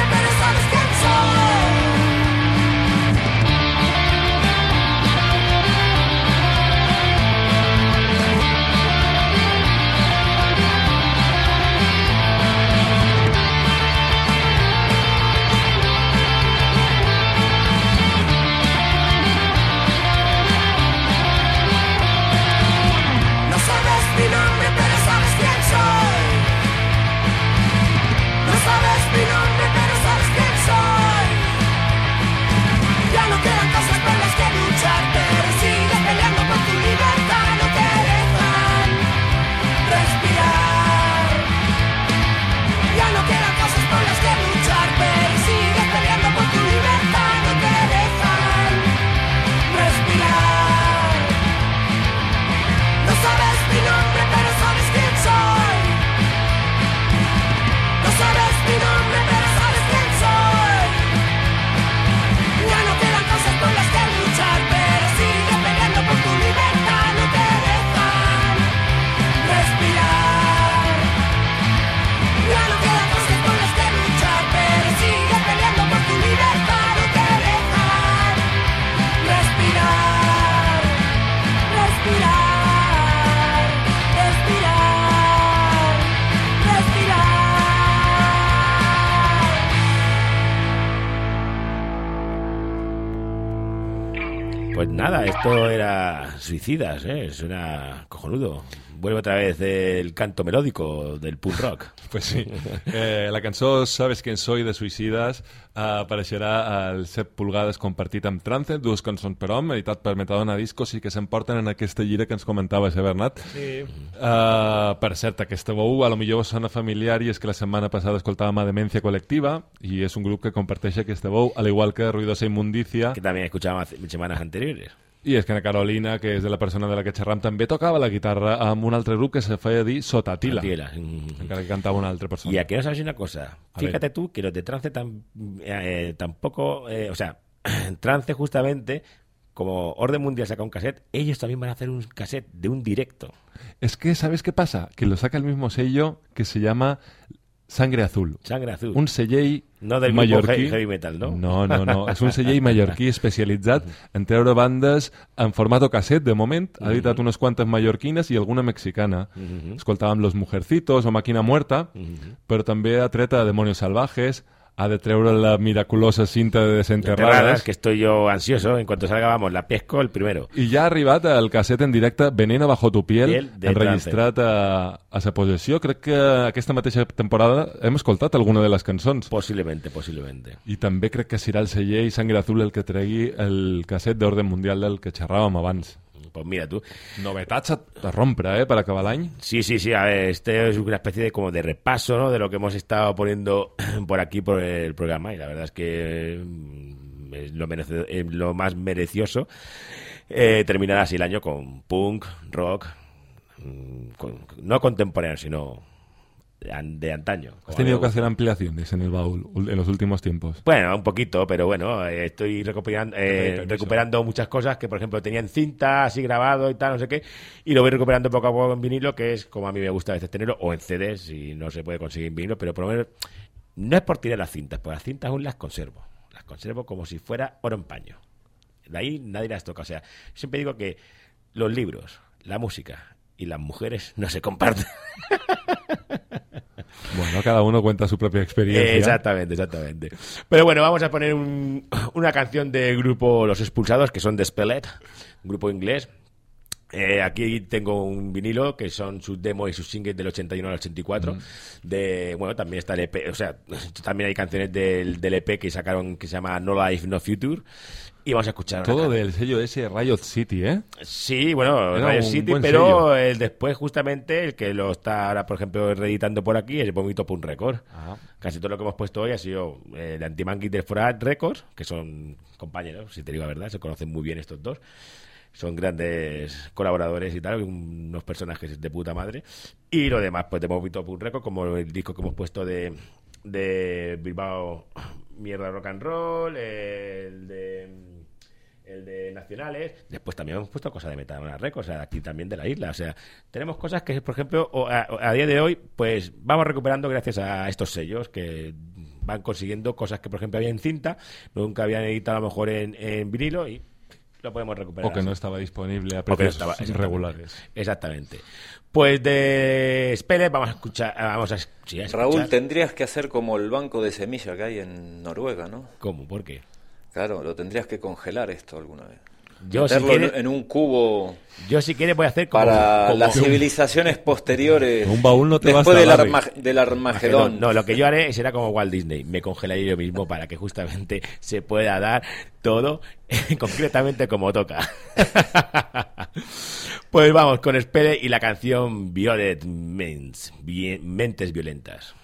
Speaker 4: Pues nada, esto era Suicidas, ¿eh? Suena cojonudo. Vuelve otra vez el canto melódico del punk rock.
Speaker 3: Pues sí. Eh, la cançó Sabes quién soy de Suïcides eh, apareixerà al 7 pulgades compartit amb Trance, dues cançons per home, editat per Metadona Discos i que s'emporten en aquesta gira que ens comentaves, eh, Bernat?
Speaker 23: Sí.
Speaker 3: Uh, per cert, aquesta veu a lo millor vos sona familiar i és que la setmana passada escoltàvem a Demencia Col·lectiva i és un grup que comparteix aquesta veu, al igual que Ruidosa Inmundicia.
Speaker 4: Que también escuchábamos hace semanas anteriores.
Speaker 3: I és que na Carolina, que és de la persona de la que xerram, també tocava la guitarra amb un altre grup que se feia dir Sotatila.
Speaker 4: Atila.
Speaker 3: Encara que cantava una altra persona.
Speaker 4: Y aquí no sabes una cosa.
Speaker 3: A
Speaker 4: Fíjate
Speaker 3: ver.
Speaker 4: tú que los de trance tam- eh, tampoco, eh, o sea, trance justamente, como Orden Mundial saca un cassette, ellos también van a hacer un cassette de un directo.
Speaker 3: Es que, ¿sabes qué pasa? Que lo saca el mismo sello que se llama Sangre Azul.
Speaker 4: Sangre Azul.
Speaker 3: Un sellell
Speaker 4: No del
Speaker 3: mallorquí.
Speaker 4: heavy- metal, no?
Speaker 3: No, no, no. És un sellell mallorquí especialitzat en treure bandes en formato cassette, de moment. Ha editat unes quantes mallorquines i alguna mexicana.
Speaker 4: Mhm.
Speaker 3: Escoltàvem Los Mujercitos o Máquina Muerta,
Speaker 4: Mhm.
Speaker 3: però també ha tret a Demonios Salvajes, ha de treure la miraculosa cinta de
Speaker 4: Enterradas,
Speaker 3: desenterrades.
Speaker 4: que estoy yo ansioso. En cuanto salga, vamos, la pesco el primero.
Speaker 3: I ja ha arribat el casset en directe Veneno bajo tu piel,
Speaker 4: Piel
Speaker 3: enregistrat a, a sa possessió. Crec que aquesta mateixa temporada hem escoltat alguna de les cançons.
Speaker 4: Posiblemente, posiblemente.
Speaker 3: I també crec que serà el celler i Sangre Azul el que tregui el casset d'Orden Mundial del que xerràvem abans.
Speaker 4: Pues mira tú.
Speaker 3: Novetats a, rompre, eh, per acabar l'any.
Speaker 4: Sí, sí, sí. A ver, este es una especie de como de repaso, ¿no? De lo que hemos estado poniendo por aquí por el programa y la verdad es que mm, es lo, merece- lo más merecioso. Eh, terminar así el año con punk, rock, mm, con- no contemporáneo, sino de, an- de antaño.
Speaker 3: Has tenido que hacer ampliaciones en el baúl en los últimos tiempos.
Speaker 4: Bueno, un poquito, pero bueno, eh, estoy recuperando, eh, recuperando muchas cosas que, por ejemplo, tenía en cinta, así grabado y tal, no sé qué, y lo voy recuperando poco a poco en vinilo, que es como a mí me gusta a veces tenerlo, o en CDs, si no se puede conseguir en vinilo, pero por lo menos no es por tirar las cintas, porque las cintas aún las conservo. Las conservo como si fuera oro en paño. De ahí nadie las toca. O sea, siempre digo que los libros, la música y las mujeres no se comparten.
Speaker 3: Bueno, cada uno cuenta su propia experiencia.
Speaker 4: Exactamente, exactamente. Pero bueno, vamos a poner un- una canción del grupo Los Expulsados, que son de Spellet, un grupo inglés. Eh, aquí tengo un vinilo que son sus demos y sus singles del 81 al 84. De, bueno, también está el EP, o sea, también hay canciones del, del EP que sacaron que se llama No Life, No Future. Y vamos a escuchar.
Speaker 3: Todo del sello ese Riot City, ¿eh?
Speaker 4: Sí, bueno,
Speaker 3: Era
Speaker 4: Riot City, pero el después justamente el que lo está ahora, por ejemplo, reeditando por aquí es Vomito Punk Record.
Speaker 3: Ah.
Speaker 4: Casi todo lo que hemos puesto hoy ha sido eh, de Antimanky de Forat Records, que son compañeros, si te digo la verdad, se conocen muy bien estos dos. Son grandes colaboradores y tal, unos personajes de puta madre. Y lo demás, pues de Vomito Punk Record, como el disco que hemos puesto de, de Bilbao Mierda Rock and Roll, el de el de Nacionales. Después también hemos puesto cosas de Metadona Records, o sea, aquí también de la isla. O sea, tenemos cosas que, por ejemplo, a, a día de hoy, pues vamos recuperando gracias a estos sellos que van consiguiendo cosas que, por ejemplo, había en cinta, nunca habían editado a lo mejor en, en vinilo y lo podemos recuperar.
Speaker 3: O que
Speaker 4: así.
Speaker 3: no estaba disponible a
Speaker 4: que no
Speaker 3: precios
Speaker 4: estaba- exactamente.
Speaker 3: regulares.
Speaker 4: Exactamente. Pues de Spele vamos a escuchar, vamos a, sí, a escuchar.
Speaker 22: Raúl, tendrías que hacer como el banco de semilla que hay en Noruega, ¿no?
Speaker 4: ¿Cómo? ¿Por qué?
Speaker 22: Claro, lo tendrías que congelar esto alguna vez.
Speaker 4: Yo, si
Speaker 22: Meterlo en- un cubo
Speaker 4: Yo si quieres voy a hacer como,
Speaker 22: para
Speaker 4: como-
Speaker 22: las civilizaciones posteriores.
Speaker 3: Un baúl no te
Speaker 22: después
Speaker 3: basta,
Speaker 22: del,
Speaker 3: Larry.
Speaker 22: Arma- del Armagedón.
Speaker 4: No, lo que yo haré será como Walt Disney. Me congelaré yo mismo para que justamente se pueda dar todo concretamente como toca. pues vamos con Spere y la canción Violet Ments, Vie- Mentes Violentas.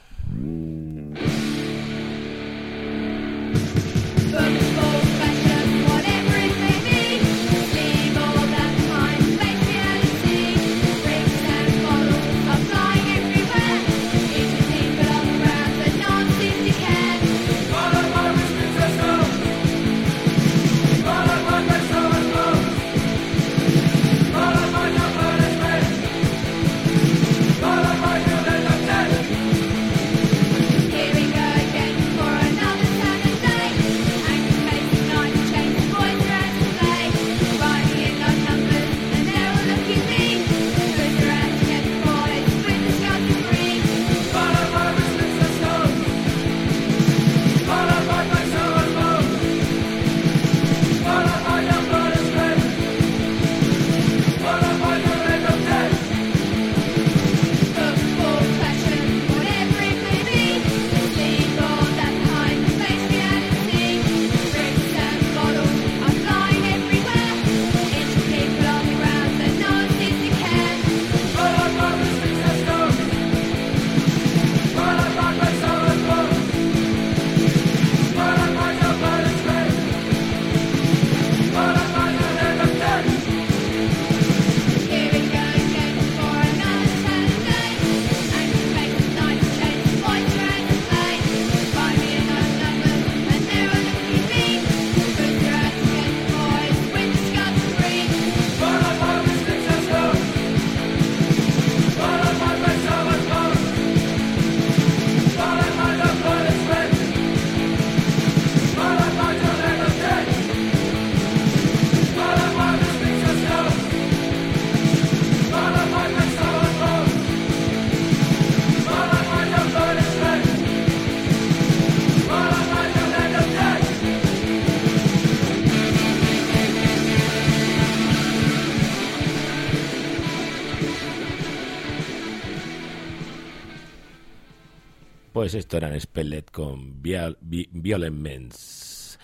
Speaker 4: Pues esto eran Spellet con Viol Vi- Violent Mens.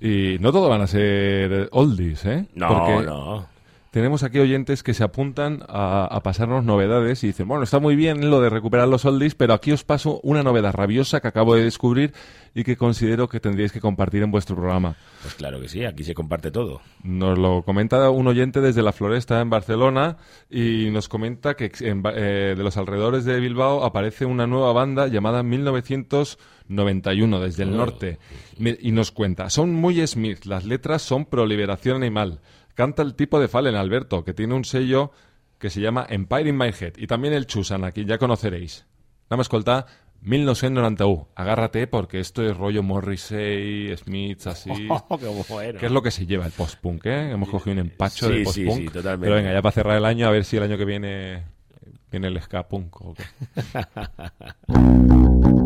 Speaker 24: Y no todo van a ser oldies, ¿eh?
Speaker 4: No,
Speaker 24: Porque
Speaker 4: no.
Speaker 24: Tenemos aquí oyentes que se apuntan a, a pasarnos novedades y dicen, bueno, está muy bien lo de recuperar los oldies, pero aquí os paso una novedad rabiosa que acabo de descubrir y que considero que tendríais que compartir en vuestro programa.
Speaker 4: Pues claro que sí, aquí se comparte todo.
Speaker 24: Nos lo comenta un oyente desde la Floresta en Barcelona y nos comenta que en eh, de los alrededores de Bilbao aparece una nueva banda llamada 1991 desde el
Speaker 4: Oh.
Speaker 24: norte y nos cuenta, son muy Smith, las letras son pro liberación animal. Canta el tipo de Fallen Alberto, que tiene un sello que se llama Empire in My Head y también el Chusan, aquí ya conoceréis. Nada más escoltar 1991. Agárrate porque esto es rollo Morrissey, Smith, así.
Speaker 4: Qué bueno.
Speaker 24: Que es lo que se lleva el post-punk, ¿eh? Hemos cogido un empacho
Speaker 4: Sí,
Speaker 24: de
Speaker 4: sí,
Speaker 24: post-punk.
Speaker 4: sí, totalmente.
Speaker 24: Pero venga, ya para cerrar el año, a ver si el año que viene viene el ska-punk o qué.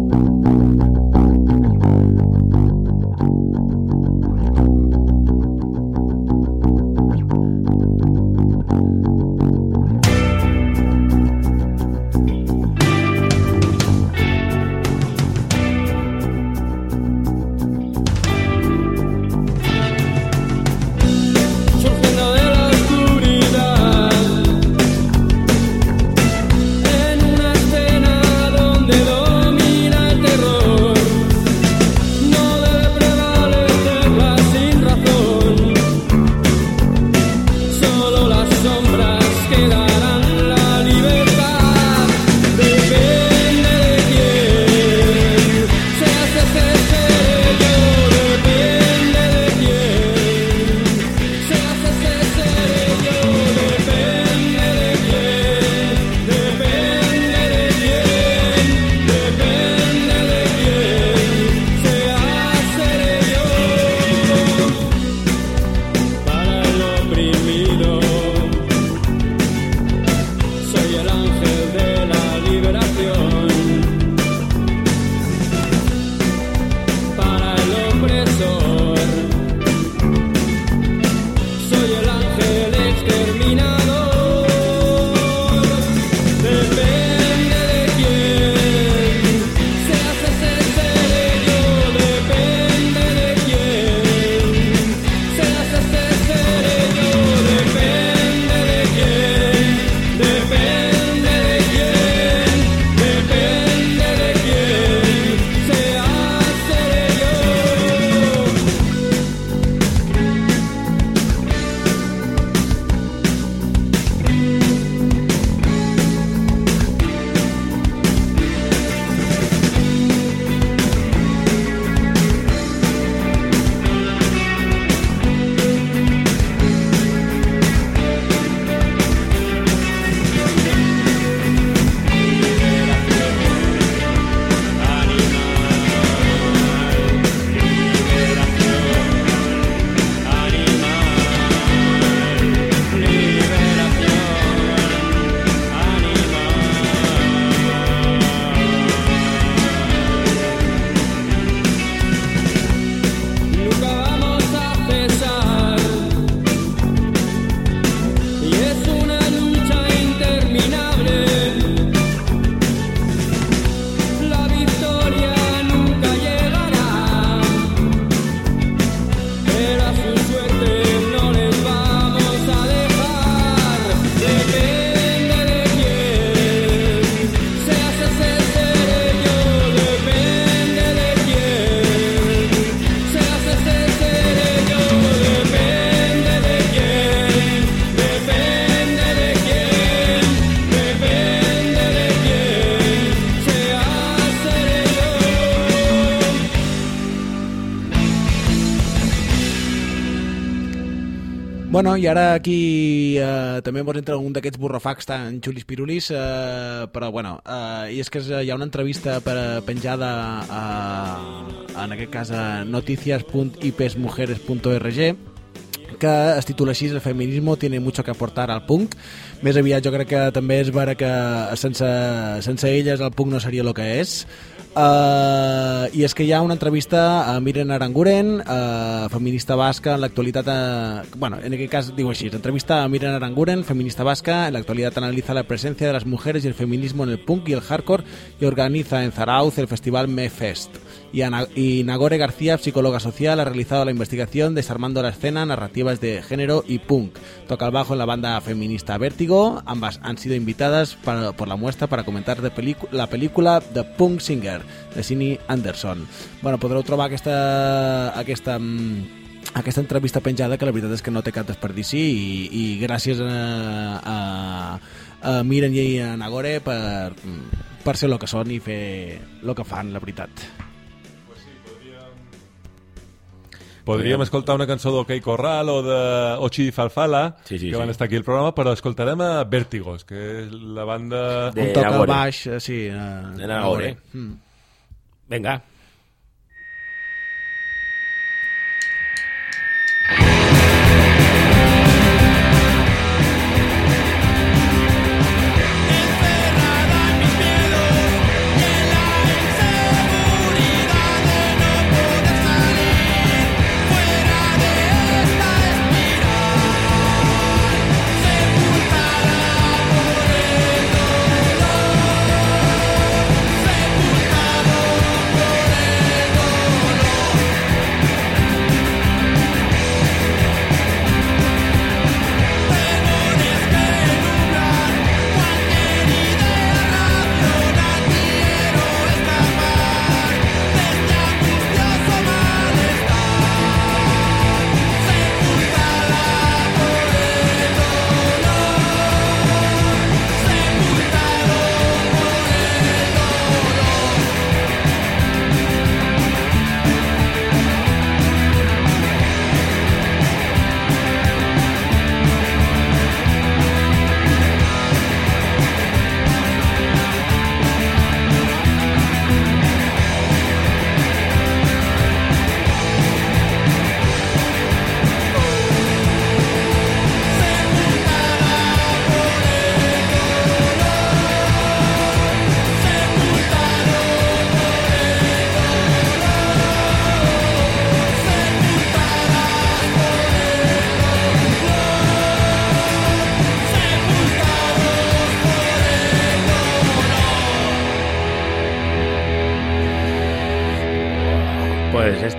Speaker 2: i ara aquí eh, també ens entra un d'aquests burrofacs tan xulis pirulis, eh, però bueno, eh, i és que hi ha una entrevista per, penjada a, en aquest cas a noticias.ipesmujeres.org que es titula així, el feminismo tiene mucho que aportar al punk. Més aviat jo crec que també és vera que sense, sense elles el punk no seria el que és. Uh, I és que hi ha una entrevista a Miren Aranguren, uh, feminista basca en l'actualitat... Uh, bueno, en aquest cas digo així, entrevista a Miren Aranguren, feminista basca, en la actualidad analiza la presencia de las mujeres y el feminismo en el punk y el hardcore y organiza en Zarauz el festival MeFest. Y, Ana- y Nagore García, psicóloga social, ha realizado la investigación Desarmando la escena, narrativas de género y punk. Toca el bajo en la banda feminista Vértigo. Ambas han sido invitadas para- por la muestra para comentar de la película The Punk Singer, de Sidney Anderson. Bueno, podreu trobar aquesta, aquesta, mm, aquesta entrevista penjada que la veritat és que no té cap desperdici i, i gràcies a, a, a Miren i a Nagore per, per ser el que són i fer el que fan, la veritat.
Speaker 3: Podríem escoltar una cançó d'Ok Corral o de Ochi Falfala,
Speaker 4: Sí, sí,
Speaker 3: que van
Speaker 4: sí.
Speaker 3: estar aquí al programa, però escoltarem a Vértigos, que és la banda...
Speaker 4: De
Speaker 2: Un toc al
Speaker 4: Nagore.
Speaker 2: baix, eh, sí. eh,
Speaker 4: De Nagore.
Speaker 2: Mm.
Speaker 4: Venga.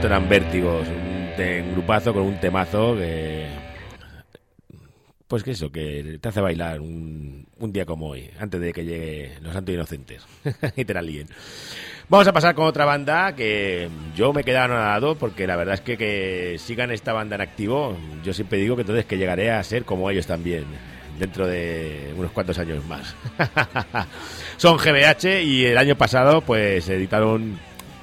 Speaker 4: Eran vértigos, un, grupazo con un temazo que. Pues que eso, que te hace bailar un, día como hoy, antes de que lleguen los santos inocentes y te la líen. Vamos a pasar con otra banda que yo me he quedado anonadado porque la verdad es que que sigan esta banda en activo, yo siempre digo que entonces que llegaré a ser como ellos también, dentro de unos cuantos años más. Son GBH y el año pasado pues editaron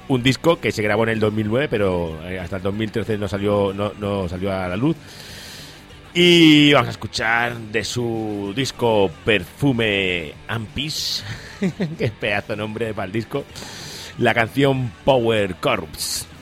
Speaker 4: un disco que se grabó en el 2009 pero eh, hasta el 2013 no salió no, no salió a la luz. Y vamos a escuchar de su disco Perfume Peace qué pedazo nombre para el disco la canción Power Corpse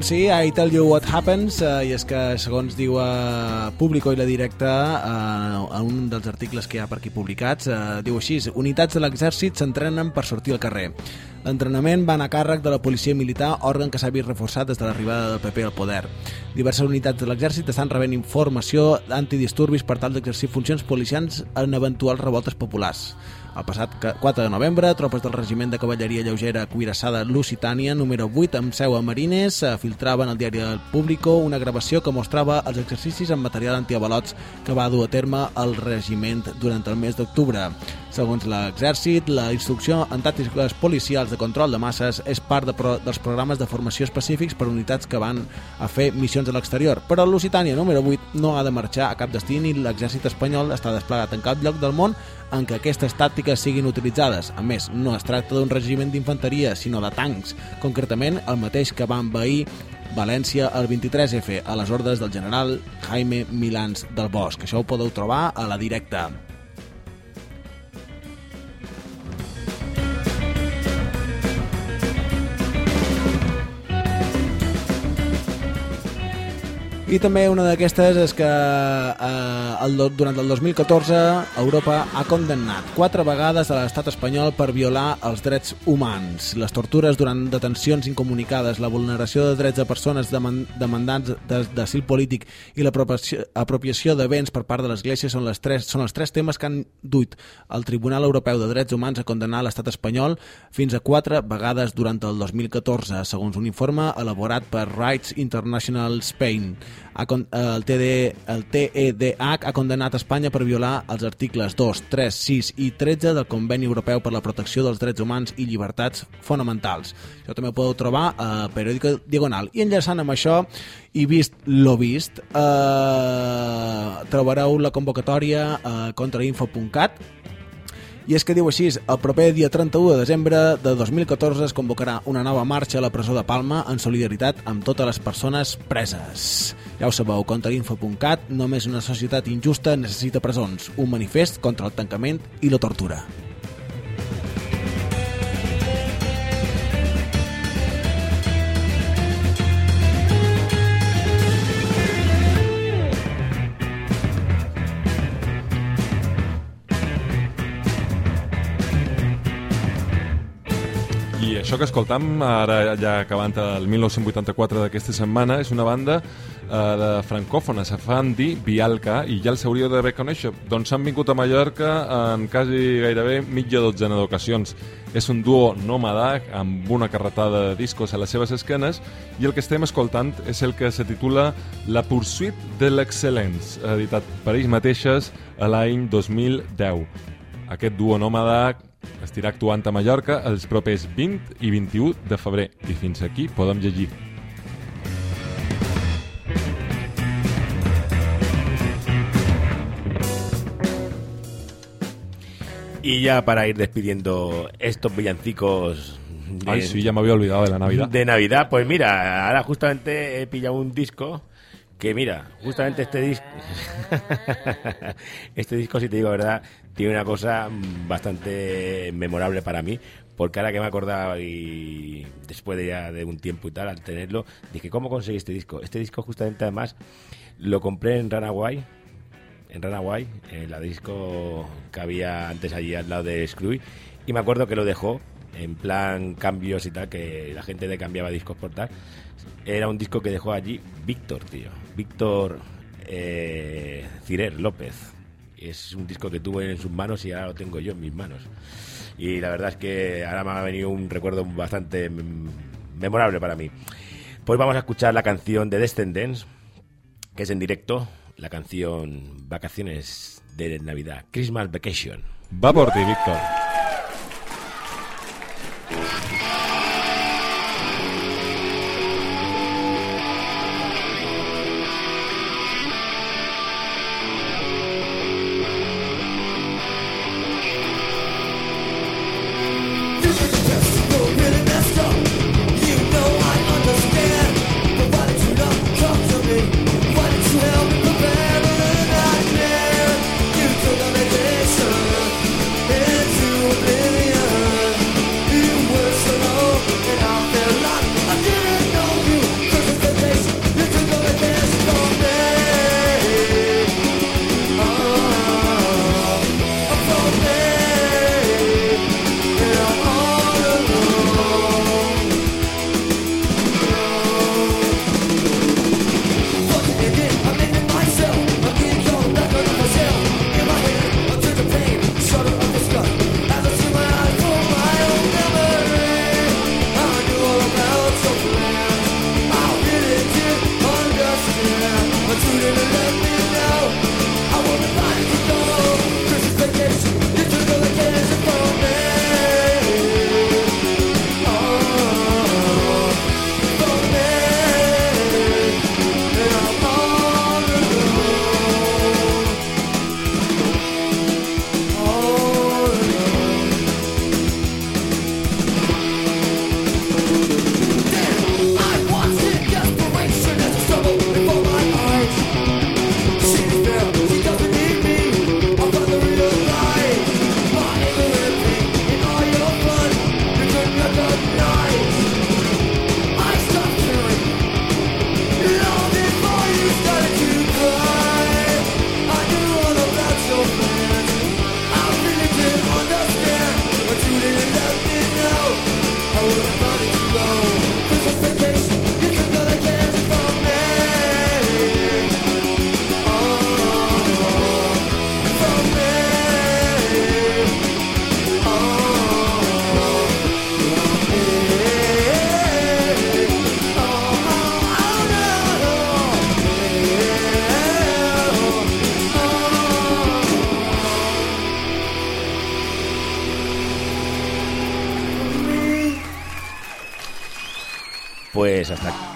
Speaker 2: Doncs sí, I tell you what happens, eh, i és que segons diu a Público i la Directa, eh, en un dels articles que hi ha per aquí publicats, eh, diu així, unitats de l'exèrcit s'entrenen per sortir al carrer. L'entrenament va a càrrec de la policia militar, òrgan que s'ha vist reforçat des de l'arribada del PP al poder. Diverses unitats de l'exèrcit estan rebent informació antidisturbis per tal d'exercir funcions policials en eventuals revoltes populars. El passat 4 de novembre, tropes del regiment de cavalleria lleugera cuirassada Lusitània, número 8, amb seu a Marines, eh, filtraven al diari del Público una gravació que mostrava els exercicis amb material antiavalots que va dur a terme el regiment durant el mes d'octubre. Segons l'exèrcit, la instrucció en tàctiques policials de control de masses és part de pro dels programes de formació específics per unitats que van a fer missions a l'exterior. Però el Lusitània número 8 no ha de marxar a cap destí ni l'exèrcit espanyol està desplegat en cap lloc del món en què aquestes tàctiques siguin utilitzades. A més, no es tracta d'un regiment d'infanteria, sinó de tancs, concretament el mateix que va envair València el 23F a les ordres del general Jaime Milans del Bosch. Això ho podeu trobar a la directa. I també una d'aquestes és que eh, el, durant el 2014 Europa ha condemnat quatre vegades a l'estat espanyol per violar els drets humans, les tortures durant detencions incomunicades, la vulneració de drets de persones deman demandants de- d'asil polític i l'apropiació apropiació de béns per part de l'Església són, les tres, són els tres temes que han duit el Tribunal Europeu de Drets Humans a condenar l'estat espanyol fins a quatre vegades durant el 2014, segons un informe elaborat per Rights International Spain. Ha eh, el, TD, el TEDH ha condemnat Espanya per violar els articles 2, 3, 6 i 13 del Conveni Europeu per la Protecció dels Drets Humans i Llibertats Fonamentals. Això també ho podeu trobar a Periódico Diagonal. I enllaçant amb això, i vist lo vist, eh, trobareu la convocatòria a contrainfo.cat i és que diu així, el proper dia 31 de desembre de 2014 es convocarà una nova marxa a la presó de Palma en solidaritat amb totes les persones preses. Ja ho sabeu, contrainfo.cat, només una societat injusta necessita presons, un manifest contra el tancament i la tortura.
Speaker 3: Això que escoltam, ara ja acabant el 1984 d'aquesta setmana, és una banda eh, de francòfona, se fan dir Bialca, i ja els hauríeu d'haver conèixer. Doncs han vingut a Mallorca en quasi gairebé mitja dotzena d'ocasions. És un duo nòmada amb una carretada de discos a les seves esquenes i el que estem escoltant és el que se titula La Pursuit de l'Excellence, editat per ells mateixes l'any 2010. Aquest duo nòmada estirà actuant a Mallorca els propers 20 i 21 de febrer. I fins aquí podem llegir.
Speaker 4: Y ya para ir despidiendo estos villancicos. de-
Speaker 3: Ay, sí, ya me había olvidado de la Navidad.
Speaker 4: De Navidad, pues mira, ahora justamente he pillado un disco que mira, justamente este disco este disco si te digo la verdad, tiene una cosa bastante memorable para mí, porque ahora que me he acordado y después de ya de un tiempo y tal al tenerlo, dije, ¿cómo conseguí este disco? Este disco justamente además lo compré en Runaway, en Runaway, en la disco que había antes allí al lado de Screwy, y me acuerdo que lo dejó en plan cambios y tal, que la gente le cambiaba discos por tal. Era un disco que dejó allí Víctor, tío. Víctor eh, Cirer López. Es un disco que tuve en sus manos y ahora lo tengo yo en mis manos. Y la verdad es que ahora me ha venido un recuerdo bastante memorable para mí. Pues vamos a escuchar la canción de Descendants, que es en directo, la canción Vacaciones de Navidad, Christmas Vacation.
Speaker 25: Va por ti, Víctor.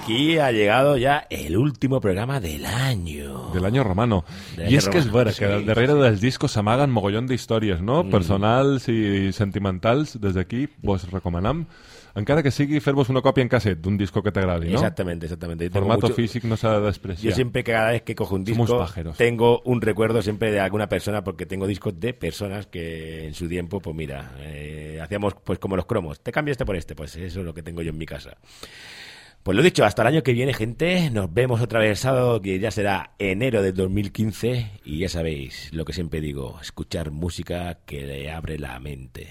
Speaker 4: Aquí ha llegado ya el último programa del año.
Speaker 25: Del año romano.
Speaker 4: Del año
Speaker 25: és que és
Speaker 4: romano,
Speaker 25: vera, que
Speaker 4: sí,
Speaker 25: darrere dels discos s'amaguen mogollon d'històries, no?
Speaker 4: Mm.
Speaker 25: Personals i sentimentals, des d'aquí vos recomanam, encara que sigui fer-vos una còpia en casset d'un disco que t'agradi, no?
Speaker 4: Exactamente, exactamente. Yo
Speaker 25: Formato
Speaker 4: mucho-
Speaker 25: físic no s'ha de despreciar.
Speaker 4: Yo siempre, cada vez que cojo un disco, tengo un recuerdo siempre de alguna persona, porque tengo discos de personas que en su tiempo, pues mira, eh, hacíamos pues como los cromos. Te cambio este por este, pues eso es lo que tengo yo en mi casa. Pues lo dicho, hasta el año que viene, gente. Nos vemos otra vez el sábado, que ya será enero del 2015. Y ya sabéis lo que siempre digo: escuchar música que le abre la mente.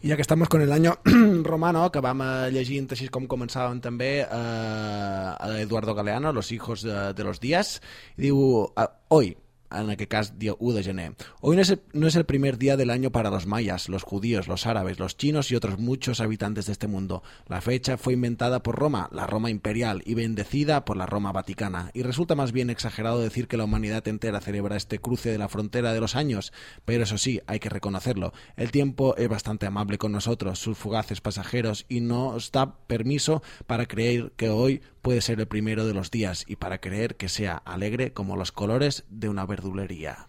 Speaker 2: I ja que estem con el año romano, que vam eh, llegint així com començàvem també eh, a Eduardo Galeano, Los hijos de, los días, diu, eh, hoy, en aquest cas dia 1 de gener. Hoy no es, el, no es el primer día del año para los mayas, los judíos, los árabes, los chinos y otros muchos habitantes de este mundo. La fecha fue inventada por Roma, la Roma imperial, y bendecida por la Roma vaticana. Y resulta más bien exagerado decir que la humanidad entera celebra este cruce de la frontera de los años, pero eso sí, hay que reconocerlo. El tiempo es bastante amable con nosotros, sus fugaces pasajeros, y nos da permiso para creer que hoy puede ser el primero de los días y para creer que sea alegre como los colores de una verdulería.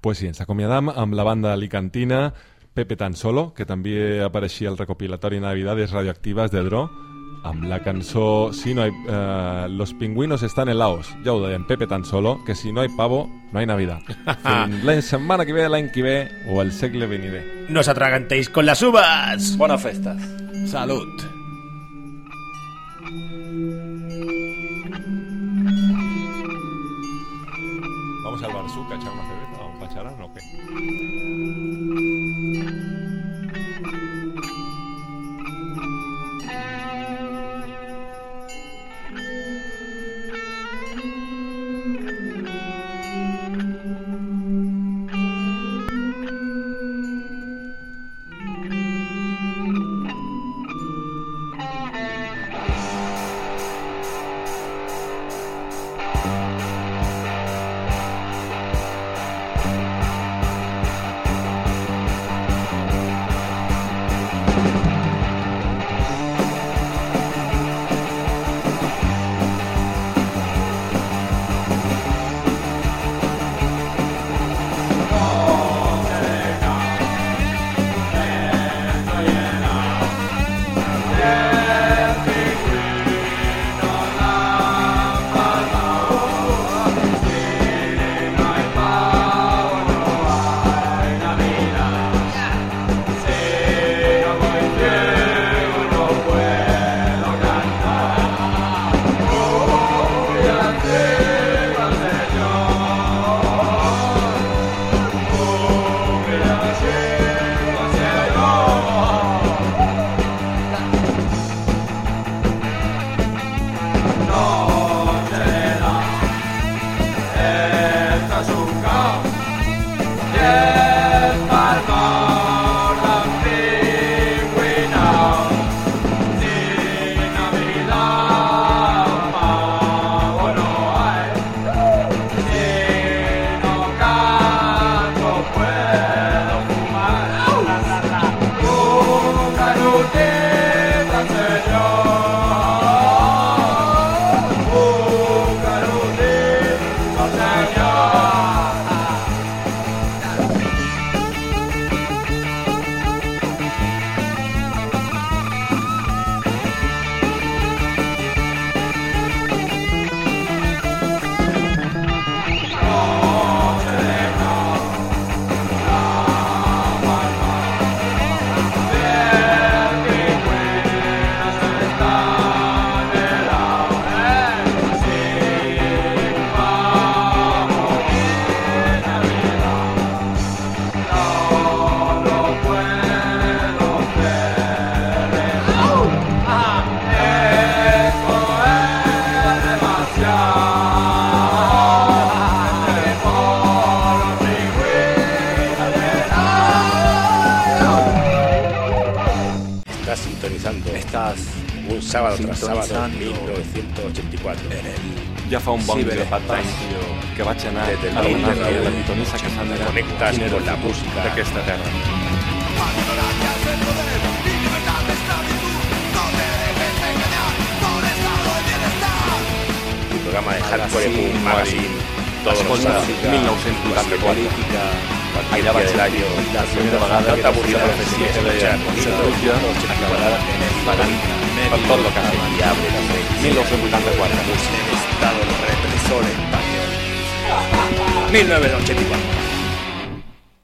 Speaker 25: Pues sí, ens acomiadam amb la banda alicantina Pepe Tan Solo, que també apareixia al recopilatori Navidades Radioactives de Dro, amb la cançó si no hay, eh, Los pingüinos están helados. Ja ho deien, Pepe Tan Solo, que si no hay pavo, no hay Navidad. Fins la setmana que ve, l'any que ve, o el segle venidé.
Speaker 4: ¡No os atragantéis con las uvas!
Speaker 3: Buenas festas.
Speaker 2: Salud.
Speaker 3: Ja